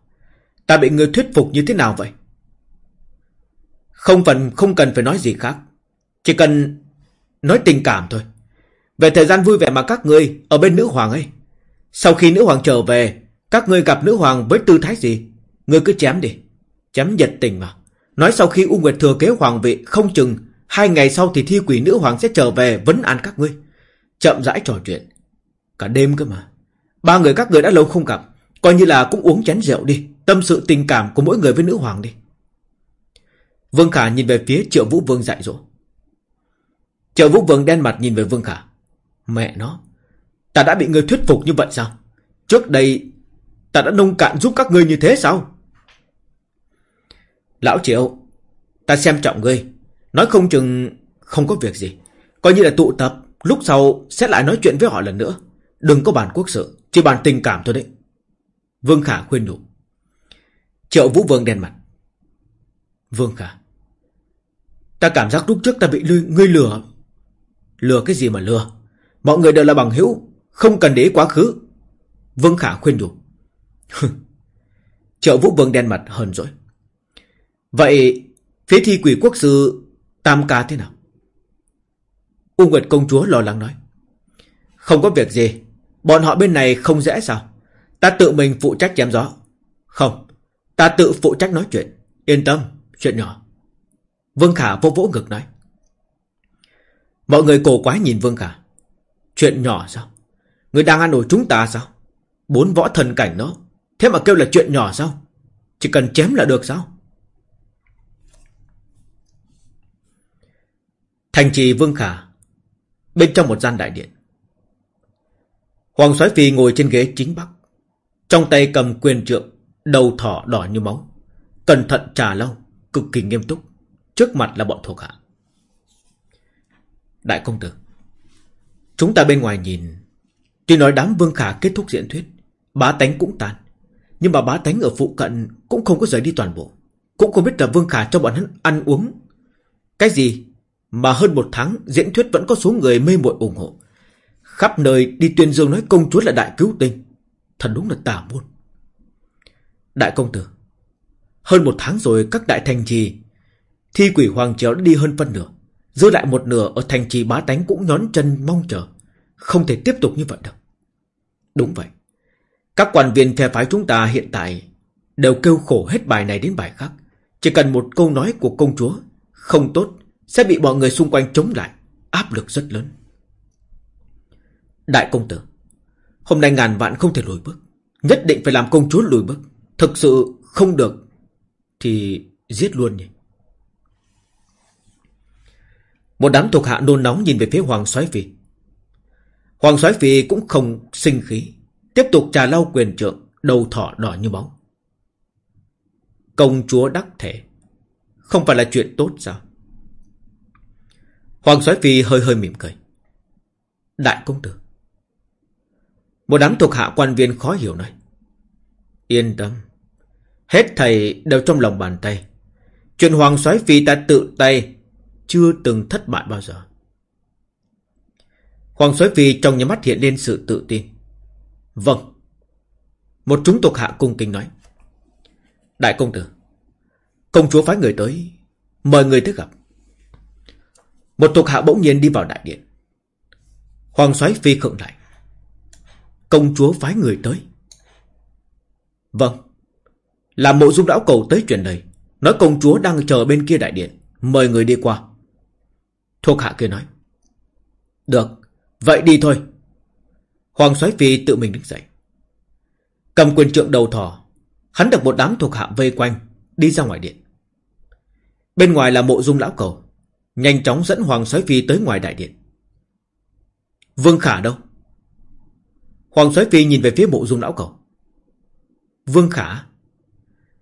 Ta bị người thuyết phục như thế nào vậy? Không cần không cần phải nói gì khác. Chỉ cần nói tình cảm thôi. Về thời gian vui vẻ mà các ngươi ở bên nữ hoàng ấy. Sau khi nữ hoàng trở về, các ngươi gặp nữ hoàng với tư thái gì? Ngươi cứ chém đi. Chém nhiệt tình mà. Nói sau khi U Nguyệt thừa kế hoàng vị không chừng, Hai ngày sau thì thi quỷ nữ hoàng sẽ trở về vấn an các ngươi. Chậm rãi trò chuyện. Cả đêm cơ mà. Ba người các người đã lâu không gặp. Coi như là cũng uống chén rượu đi. Tâm sự tình cảm của mỗi người với nữ hoàng đi. Vương Khả nhìn về phía Triệu Vũ Vương dạy dỗ. Triệu Vũ Vương đen mặt nhìn về Vương Khả. Mẹ nó, Ta đã bị người thuyết phục như vậy sao? Trước đây, Ta đã nông cạn giúp các ngươi như thế sao? Lão Triệu Ta xem trọng ngươi. Nói không chừng không có việc gì. Coi như là tụ tập Lúc sau sẽ lại nói chuyện với họ lần nữa. Đừng có bàn quốc sự Chỉ bàn tình cảm thôi đấy. Vương Khả khuyên nhủ. Triệu Vũ Vương đen mặt. Vương Khả Ta cảm giác lúc trước ta bị lư, ngươi lừa. Lừa cái gì mà lừa? Mọi người đều là bằng hữu Không cần để ý quá khứ. Vương Khả khuyên nhủ. Triệu Vũ Vương đen mặt hơn rồi Vậy phía thi quỷ quốc sư Tam ca thế nào? U Nguyệt công chúa lo lắng nói. Không có việc gì. Bọn họ bên này không dễ sao? Ta tự mình phụ trách chém gió. Không. Ta tự phụ trách nói chuyện. Yên tâm. Chuyện nhỏ. Vương Khả vô vỗ ngực nói. Mọi người cổ quái nhìn Vương Khả. Chuyện nhỏ sao? Người đang ăn ổi chúng ta sao? Bốn võ thần cảnh đó. Thế mà kêu là chuyện nhỏ sao? Chỉ cần chém là được sao? Thành trì Vương Khả, Bên trong một gian đại điện. Hoàng soái Phi ngồi trên ghế chính bắc, Trong tay cầm quyền trượng, Đầu thỏ đỏ như máu, Cẩn thận trà lâu Cực kỳ nghiêm túc, Trước mặt là bọn thuộc hạ. Đại công tử, Chúng ta bên ngoài nhìn, Tuy nói đám Vương Khả kết thúc diễn thuyết, Bá tánh cũng tan, Nhưng mà bá tánh ở phụ cận Cũng không có rời đi toàn bộ. Cũng không biết là Vương Khả cho bọn hắn ăn uống Cái gì mà hơn một tháng, diễn thuyết vẫn có số người mê muội ủng hộ. Khắp nơi đi tuyên dương nói công chúa là đại cứu tinh. Thật đúng là tà môn. Đại công tử. Hơn một tháng rồi các đại thành trì. Thi quỷ hoàng triều đã đi hơn phân nửa. Giữ lại một nửa ở thành trì bá tánh cũng nhón chân mong chờ. Không thể tiếp tục như vậy đâu. Đúng vậy. Các quan viên phe phái chúng ta hiện tại đều kêu khổ hết bài này đến bài khác. Chỉ cần một câu nói của công chúa, không tốt sẽ bị mọi người xung quanh chống lại. Áp lực rất lớn. Đại công tử, Hôm nay ngàn vạn không thể lùi bước. Nhất định phải làm công chúa lùi bước. Thực sự không được Thì giết luôn nhỉ. Một đám thuộc hạ nôn nóng nhìn về phía Hoàng soái Phi. Hoàng soái Phi cũng không sinh khí, Tiếp tục trà lau quyền trượng, Đầu thỏ đỏ như máu. Công chúa đắc thể, Không phải là chuyện tốt sao? Hoàng soái phi hơi hơi mỉm cười. Đại công tử. Một đám thuộc hạ quan viên khó hiểu nói. Yên tâm. Hết thầy đều trong lòng bàn tay. Chuyện hoàng soái phi ta tự tay chưa từng thất bại bao giờ. Hoàng soái phi trong nhà mắt hiện lên sự tự tin. Vâng. Một chúng thuộc hạ cung kính nói. Đại công tử. Công chúa phái người tới. Mời người tới gặp. Một thuộc hạ bỗng nhiên đi vào đại điện. Hoàng soái phi khựng lại. Công chúa phái người tới. Vâng, Là mộ dung lão cầu tới chuyện này Nói công chúa đang chờ bên kia đại điện Mời người đi qua. Thuộc hạ kia nói. Được, vậy đi thôi. Hoàng soái phi tự mình đứng dậy. Cầm quyền trượng đầu thỏ Hắn được một đám thuộc hạ vây quanh Đi ra ngoài điện. Bên ngoài là mộ dung lão cầu. Nhanh chóng dẫn Hoàng soái phi tới ngoài đại điện. Vương Khả đâu? Hoàng soái phi nhìn về phía mộ dung lão cầu Vương Khả,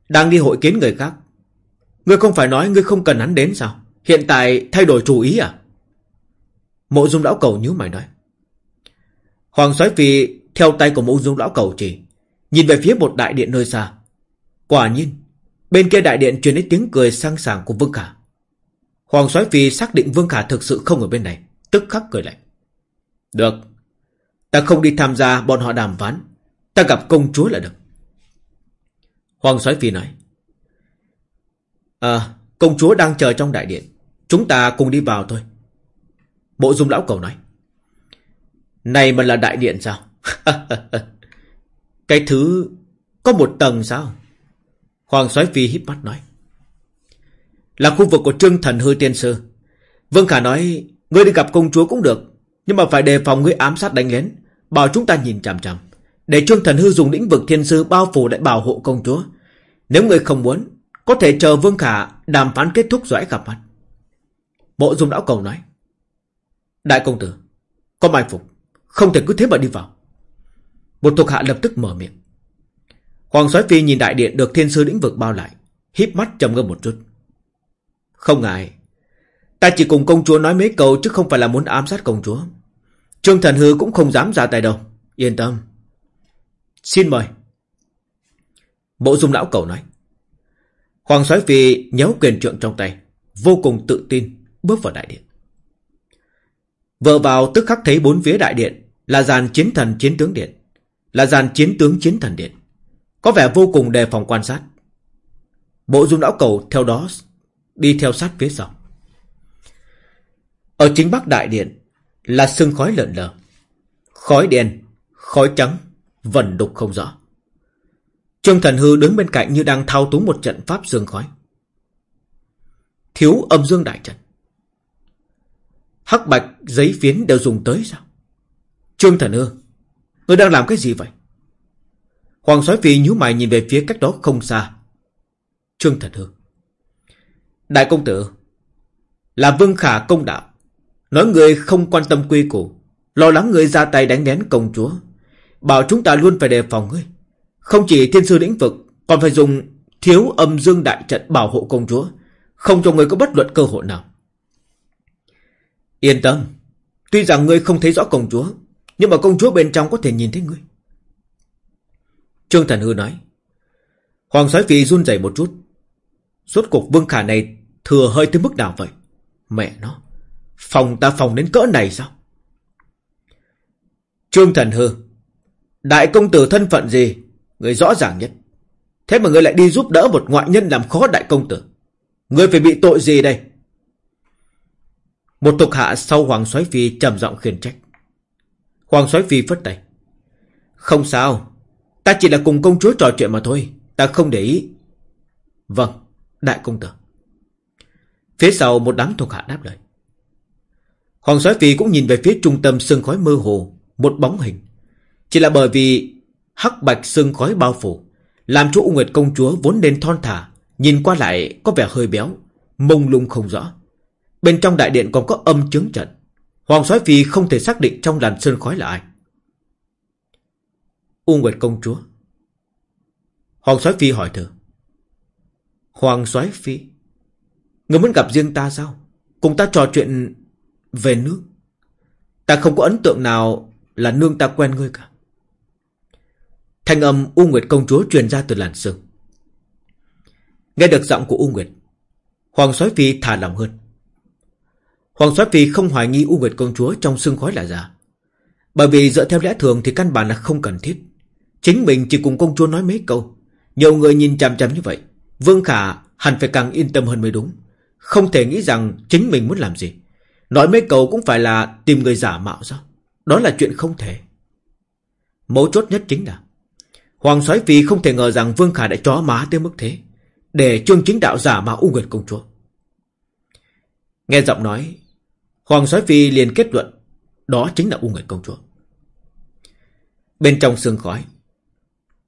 Đang đi hội kiến người khác. Ngươi không phải nói ngươi không cần hắn đến sao? Hiện tại thay đổi chủ ý à? Mộ dung lão cầu nhíu mày nói. Hoàng soái phi theo tay của mộ dung lão cầu chỉ, Nhìn về phía một đại điện nơi xa. Quả nhiên, Bên kia đại điện truyền đến tiếng cười sang sảng của Vương Khả. Hoàng soái phi xác định Vương Khả thực sự không ở bên này, Tức khắc cười lạnh. Được, Ta không đi tham gia bọn họ đàm phán, Ta gặp công chúa là được. Hoàng soái phi nói À công chúa đang chờ trong đại điện, Chúng ta cùng đi vào thôi. Bộ dung lão cầu nói, Này mà là đại điện sao? Cái thứ Có một tầng sao? Hoàng soái phi híp mắt nói là khu vực của Trương Thần Hư Tiên Sư. Vương Khả nói, Ngươi đi gặp công chúa cũng được, Nhưng mà phải đề phòng ngươi ám sát đánh lén, Bảo chúng ta nhìn chằm chằm. Để Trương Thần Hư dùng lĩnh vực thiên sư bao phủ để bảo hộ công chúa. Nếu ngươi không muốn, Có thể chờ Vương Khả đàm phán kết thúc rồi gặp mặt. Bộ dung lão cầu nói, Đại công tử, Có mai phục, Không thể cứ thế mà đi vào. Một thuộc hạ lập tức mở miệng. Hoàng soái phi nhìn đại điện được thiên sư lĩnh vực bao lại, híp mắt trầm ngâm một chút. Không ngại. Ta chỉ cùng công chúa nói mấy câu Chứ không phải là muốn ám sát công chúa. Trương Thần Hư cũng không dám ra tay đâu. Yên tâm. Xin mời. Mộ dung lão cầu nói. Hoàng soái phi nhéo quyền trượng trong tay, Vô cùng tự tin, Bước vào đại điện. Vừa vào tức khắc thấy bốn phía đại điện Là dàn chiến thần chiến tướng điện, Là dàn chiến tướng chiến thần điện. Có vẻ vô cùng đề phòng quan sát. Bộ dung lão cầu theo đó Đi theo sát phía sau. Ở chính bắc đại điện Là sương khói lợn lờ. Khói đen, Khói trắng Vần đục không rõ. Trương Thần Hư đứng bên cạnh như đang thao túng một trận pháp sương khói. Thiếu âm dương đại trận. Hắc bạch giấy phiến đều dùng tới sao? Trương Thần Hư, Ngươi đang làm cái gì vậy? Hoàng soái phi nhíu mày nhìn về phía cách đó không xa. Trương Thần Hư Đại công tử, Là Vương Khả công đạo, Nói người không quan tâm quy củ, Lo lắng người ra tay đánh nén công chúa, Bảo chúng ta luôn phải đề phòng ngươi. Không chỉ thiên sư lĩnh vực, Còn phải dùng thiếu âm dương đại trận bảo hộ công chúa, Không cho người có bất luận cơ hội nào. Yên tâm, Tuy rằng ngươi không thấy rõ công chúa, Nhưng mà công chúa bên trong có thể nhìn thấy ngươi. Trương Thần Hư nói, Hoàng soái phi run rẩy một chút. Suốt cuộc vương khả này Thừa hơi tới mức nào vậy? Mẹ nó, Phòng ta phòng đến cỡ này sao? Trương Thần Hư, Đại công tử thân phận gì? Người rõ ràng nhất. Thế mà người lại đi giúp đỡ một ngoại nhân làm khó đại công tử. Người phải bị tội gì đây? Một tục hạ sau Hoàng soái Phi trầm giọng khiển trách. Hoàng soái Phi phất tay. Không sao, Ta chỉ là cùng công chúa trò chuyện mà thôi, Ta không để ý. Vâng Đại công tử. Phía sau một đám thuộc hạ đáp lời. Hoàng soái Phi cũng nhìn về phía trung tâm sương khói mơ hồ, Một bóng hình. Chỉ là bởi vì hắc bạch sương khói bao phủ, Làm cho U Nguyệt công chúa vốn nên thon thả, Nhìn qua lại có vẻ hơi béo, Mông lung không rõ. Bên trong đại điện còn có âm chứng trận. Hoàng soái Phi không thể xác định trong làn sơn khói là ai. U Nguyệt công chúa. Hoàng soái Phi hỏi thử. Hoàng soái Phi. Người muốn gặp riêng ta sao? Cùng ta trò chuyện về nước. Ta không có ấn tượng nào Là nương ta quen ngươi cả. Thanh âm U Nguyệt công chúa truyền ra từ làn sương. Nghe được giọng của U Nguyệt, Hoàng soái Phi thả lòng hơn. Hoàng soái Phi không hoài nghi U Nguyệt công chúa Trong sương khói là giả. Bởi vì dựa theo lẽ thường thì căn bản là không cần thiết. Chính mình chỉ cùng công chúa nói mấy câu. Nhiều người nhìn chằm chằm như vậy. Vương Khả hẳn phải càng yên tâm hơn mới đúng. Không thể nghĩ rằng chính mình muốn làm gì. Nói mấy câu cũng phải là tìm người giả mạo sao? Đó là chuyện không thể. Mấu chốt nhất chính là, Hoàng soái Phi không thể ngờ rằng Vương Khả đã chó má tới mức thế, Để trương chính đạo giả mạo U Nguyệt công chúa. Nghe giọng nói, Hoàng soái Phi liền kết luận, Đó chính là U Nguyệt công chúa. Bên trong sương khói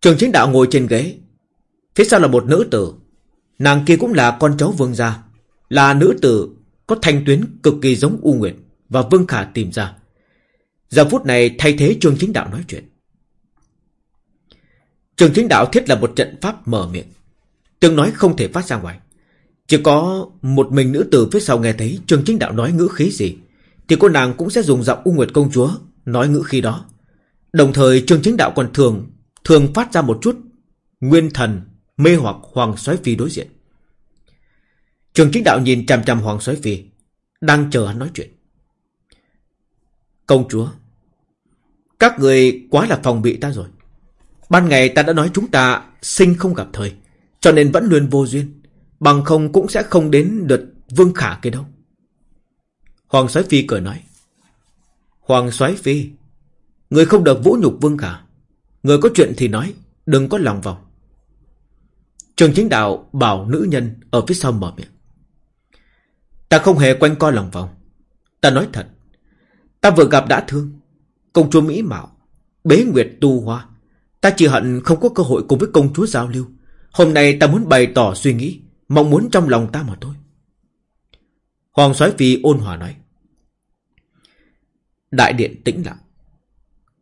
Trường chính đạo ngồi trên ghế. Phía sau là một nữ tử, Nàng kia cũng là con cháu vương gia. Là nữ tử có thanh tuyến cực kỳ giống U Nguyệt Và Vương Khả tìm ra. Giờ phút này thay thế Trương Chính Đạo nói chuyện. Trường chính đạo thiết là một trận pháp mở miệng. Tương nói không thể phát ra ngoài. Chỉ có một mình nữ tử phía sau nghe thấy trương chính đạo nói ngữ khí gì, Thì cô nàng cũng sẽ dùng giọng U Nguyệt Công Chúa Nói ngữ khí đó. Đồng thời trương chính đạo còn thường Thường phát ra một chút Nguyên thần mê hoặc Hoàng xoáy Phi đối diện. Trường chính đạo nhìn chằm chằm Hoàng soái Phi Đang chờ hắn nói chuyện Công chúa Các người quá là phòng bị ta rồi Ban ngày ta đã nói chúng ta sinh không gặp thời, cho nên vẫn luôn vô duyên. Bằng không cũng sẽ không đến đợt Vương Khả kia đâu. Hoàng soái Phi cười nói. Hoàng soái Phi, người không được vũ nhục Vương Khả. Người có chuyện thì nói, đừng có lòng vòng. Trường chính đạo bảo nữ nhân ở phía sau mở miệng. Ta không hề quanh co lòng vòng. Ta nói thật. Ta vừa gặp đã thương. Công chúa Mỹ Mạo. Bế Nguyệt Tu Hoa. Ta chỉ hận không có cơ hội cùng với công chúa giao lưu. Hôm nay ta muốn bày tỏ suy nghĩ, mong muốn trong lòng ta mà thôi. Hoàng soái phi ôn hòa nói. Đại điện tĩnh lặng.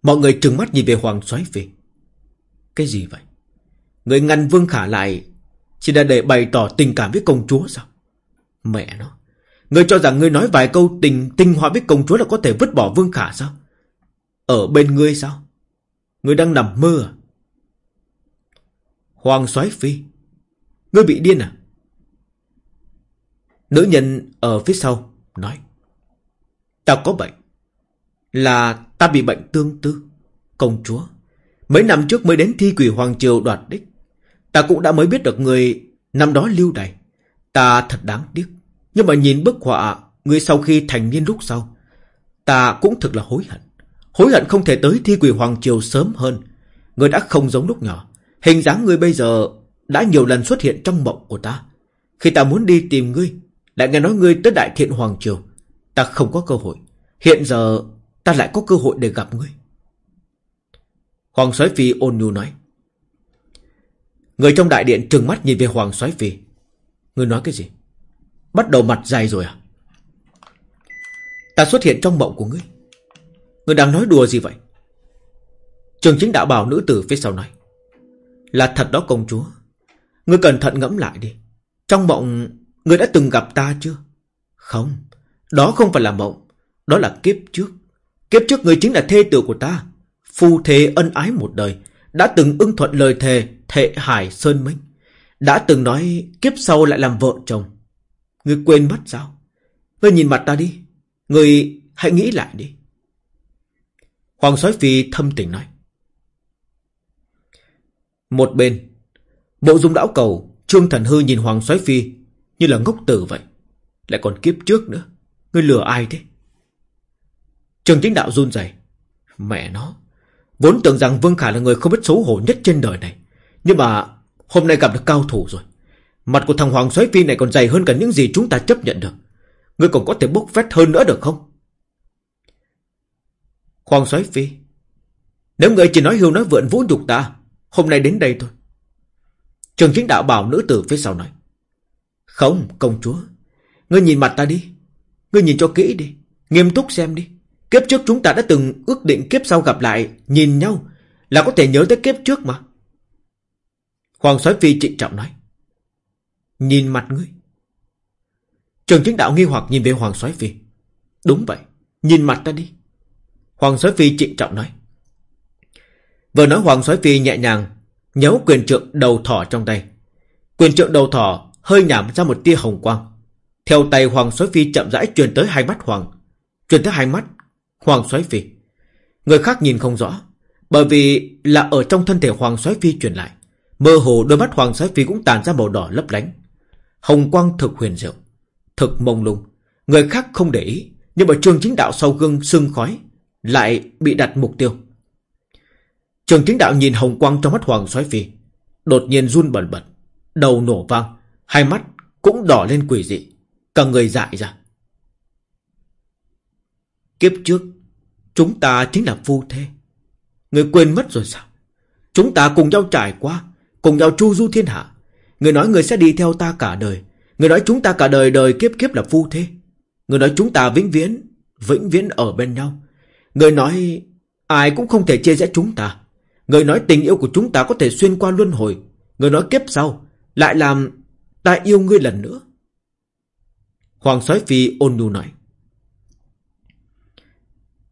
Mọi người trừng mắt nhìn về Hoàng soái phi. Cái gì vậy? Người ngăn Vương Khả lại chỉ là để bày tỏ tình cảm với công chúa sao? Mẹ nó. Người cho rằng người nói vài câu tình, tinh hoa với công chúa là có thể vứt bỏ Vương Khả sao? Ở bên ngươi sao? Ngươi đang nằm mơ à? Hoàng soái phi, Ngươi bị điên à? Nữ nhân ở phía sau nói, Ta có bệnh, Là ta bị bệnh tương tư, Công chúa Mấy năm trước mới đến thi quỷ Hoàng Triều đoạt đích Ta cũng đã mới biết được người Năm đó lưu đày Ta thật đáng tiếc nhưng mà nhìn bức họa, Người sau khi thành niên lúc sau, Ta cũng thực là hối hận. Hối hận không thể tới thi quỷ Hoàng Triều sớm hơn. Người đã không giống lúc nhỏ. Hình dáng ngươi bây giờ Đã nhiều lần xuất hiện trong mộng của ta. Khi ta muốn đi tìm ngươi, Lại nghe nói ngươi tới Đại Thiện Hoàng Triều. Ta không có cơ hội. Hiện giờ, ta lại có cơ hội để gặp ngươi. Hoàng soái Phi ôn nhu nói. Người trong đại điện trừng mắt nhìn về Hoàng soái Phi. Ngươi nói cái gì? Bắt đầu mặt dài rồi à? Ta xuất hiện trong mộng của ngươi. Ngươi đang nói đùa gì vậy? Trường chính đạo bảo nữ tử phía sau nói. Là thật đó công chúa. Ngươi cẩn thận ngẫm lại đi. Trong mộng, Ngươi đã từng gặp ta chưa? Không. Đó không phải là mộng. Đó là kiếp trước. Kiếp trước ngươi chính là thê tử của ta. Phu thê ân ái một đời. Đã từng ưng thuận lời thề, Thệ hải sơn minh. Đã từng nói kiếp sau lại làm vợ chồng. Ngươi quên mất sao Ngươi nhìn mặt ta đi Ngươi hãy nghĩ lại đi Hoàng soái phi thâm tình nói một bên, bộ dung đảo cầu, Trương Thần Hư nhìn Hoàng soái Phi như là ngốc tử vậy. Lại còn kiếp trước nữa. Ngươi lừa ai thế? Trường chính đạo run rẩy Mẹ nó. Vốn tưởng rằng Vương Khả là người không biết xấu hổ nhất trên đời này. Nhưng mà hôm nay gặp được cao thủ rồi. Mặt của thằng Hoàng soái Phi này còn dày hơn cả những gì chúng ta chấp nhận được. Ngươi còn có thể bốc phét hơn nữa được không? Hoàng soái Phi. Nếu người chỉ nói hưu nói vượn vũ nhục ta Hôm nay đến đây thôi. Trường chính đạo bảo nữ tử phía sau nói. Không, công chúa. Ngươi nhìn mặt ta đi. Ngươi nhìn cho kỹ đi. Nghiêm túc xem đi. Kiếp trước chúng ta đã từng ước định kiếp sau gặp lại, nhìn nhau, là có thể nhớ tới kiếp trước mà. Hoàng soái phi trịnh trọng nói. Nhìn mặt ngươi. Trường chính đạo nghi hoặc nhìn về Hoàng soái phi. Đúng vậy, nhìn mặt ta đi. Hoàng soái phi trịnh trọng nói. Vừa nói Hoàng soái Phi nhẹ nhàng nhéo quyền trượng đầu thỏ trong tay Quyền trượng đầu thỏ hơi nhảm ra một tia hồng quang Theo tay Hoàng soái Phi chậm rãi truyền tới hai mắt Hoàng Truyền tới hai mắt Hoàng soái Phi Người khác nhìn không rõ Bởi vì là ở trong thân thể Hoàng soái Phi truyền lại Mơ hồ đôi mắt Hoàng soái Phi cũng tàn ra màu đỏ lấp lánh Hồng quang thực huyền diệu, Thực mông lung. Người khác không để ý, Nhưng mà trường chính đạo sau gương sương khói Lại bị đặt mục tiêu. Trường chính đạo nhìn hồng quang trong mắt Hoàng soái Phi, Đột nhiên run bẩn bật, Đầu nổ vang, Hai mắt cũng đỏ lên quỷ dị, Cả người dại ra. Kiếp trước, Chúng ta chính là phu thê. Người quên mất rồi sao? Chúng ta cùng nhau trải qua, Cùng nhau chu du thiên hạ Người nói người sẽ đi theo ta cả đời. Người nói chúng ta cả đời đời kiếp kiếp là phu thế, Người nói chúng ta vĩnh viễn Vĩnh viễn ở bên nhau. Người nói ai cũng không thể chia rẽ chúng ta. Người nói tình yêu của chúng ta có thể xuyên qua luân hồi. Người nói kiếp sau Lại làm ta yêu ngươi lần nữa. Hoàng soái phi ôn nhu nói.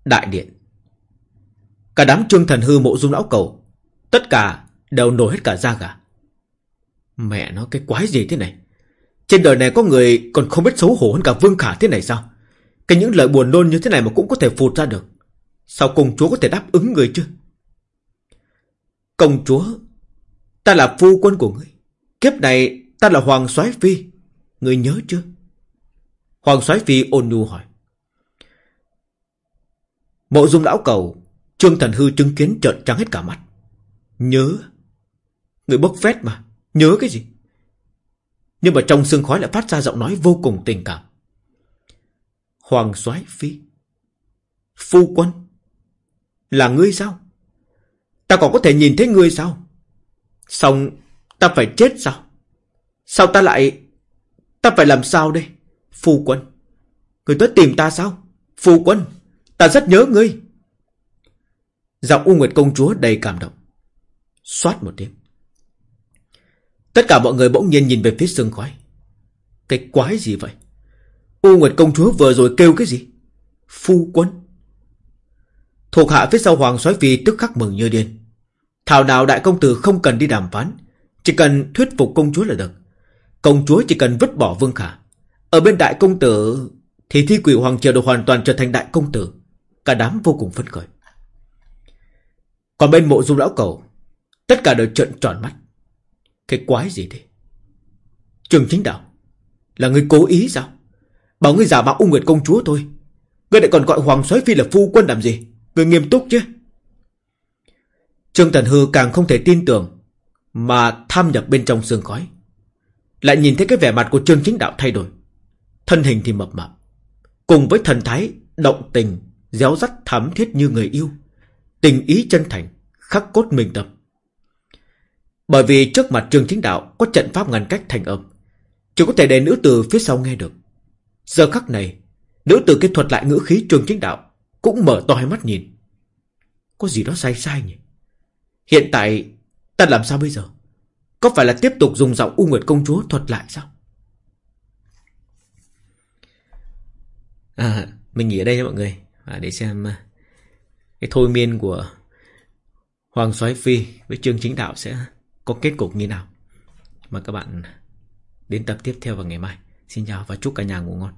Đại điện. Cả đám trương thần hư mộ dung lão cầu Tất cả đều nổi hết cả da gà. Mẹ nó, cái quái gì thế này? Trên đời này có người còn không biết xấu hổ hơn cả Vương Khả thế này sao? Cái những lời buồn nôn như thế này mà cũng có thể phụt ra được. Sao công chúa có thể đáp ứng người chứ? Công chúa, Ta là phu quân của ngươi. Kiếp này ta là Hoàng soái Phi. Ngươi nhớ chưa? Hoàng soái Phi ôn nhu hỏi. Mộ dung lão cầu, Trương Thần Hư chứng kiến trợn trắng hết cả mắt. Nhớ Người bốc phét mà. Nhớ cái gì? Nhưng mà trong sương khói lại phát ra giọng nói vô cùng tình cảm. Hoàng soái Phi, Phu quân, Là ngươi sao? Ta còn có thể nhìn thấy ngươi sao? Xong, ta phải chết sao? Sao ta lại, Ta phải làm sao đây, Phu quân? Người tới tìm ta sao? Phu quân, Ta rất nhớ ngươi. Giọng U Nguyệt công chúa đầy cảm động. Xoát một tiếng. Tất cả mọi người bỗng nhiên nhìn về phía sương khói. Cái quái gì vậy? U Nguyệt công chúa vừa rồi kêu cái gì? Phu quân. Thuộc hạ phía sau Hoàng soái Phi tức khắc mừng như điên. Thảo nào đại công tử không cần đi đàm phán, Chỉ cần thuyết phục công chúa là được. Công chúa chỉ cần vứt bỏ Vương Khả. Ở bên đại công tử Thì thi quỷ hoàng triều được hoàn toàn trở thành đại công tử. Cả đám vô cùng phấn khởi. Còn bên mộ dung lão cầu, Tất cả đều trợn tròn mắt. Cái quái gì thế? Trường chính đạo. Là người cố ý sao? Bảo ngươi giả mạo U nguyệt công chúa thôi. Ngươi lại còn gọi Hoàng soái Phi là phu quân làm gì? Người nghiêm túc chứ. Trương Thần Hư càng không thể tin tưởng Mà tham nhập bên trong sương khói. Lại nhìn thấy cái vẻ mặt của Trương Chính Đạo thay đổi. Thân hình thì mập mạp. Cùng với thần thái, Động tình Déo dắt thắm thiết như người yêu. Tình ý chân thành, Khắc cốt mình tập. Bởi vì trước mặt Trương Chính Đạo Có trận pháp ngăn cách thành âm Chỉ có thể để nữ tử phía sau nghe được. Giờ khắc này Nữ tử kết thuật lại ngữ khí Trương Chính Đạo Cũng mở to hai mắt nhìn. Có gì đó sai sai nhỉ? Hiện tại ta làm sao bây giờ? Có phải là tiếp tục dùng giọng U Nguyệt Công Chúa thuật lại sao? À mình nghỉ ở đây nha mọi người à, Để xem à, Cái thôi miên của Hoàng soái Phi với Trương Chính Đạo sẽ có kết cục như nào? Mà các bạn đến tập tiếp theo vào ngày mai. Xin chào và chúc cả nhà ngủ ngon.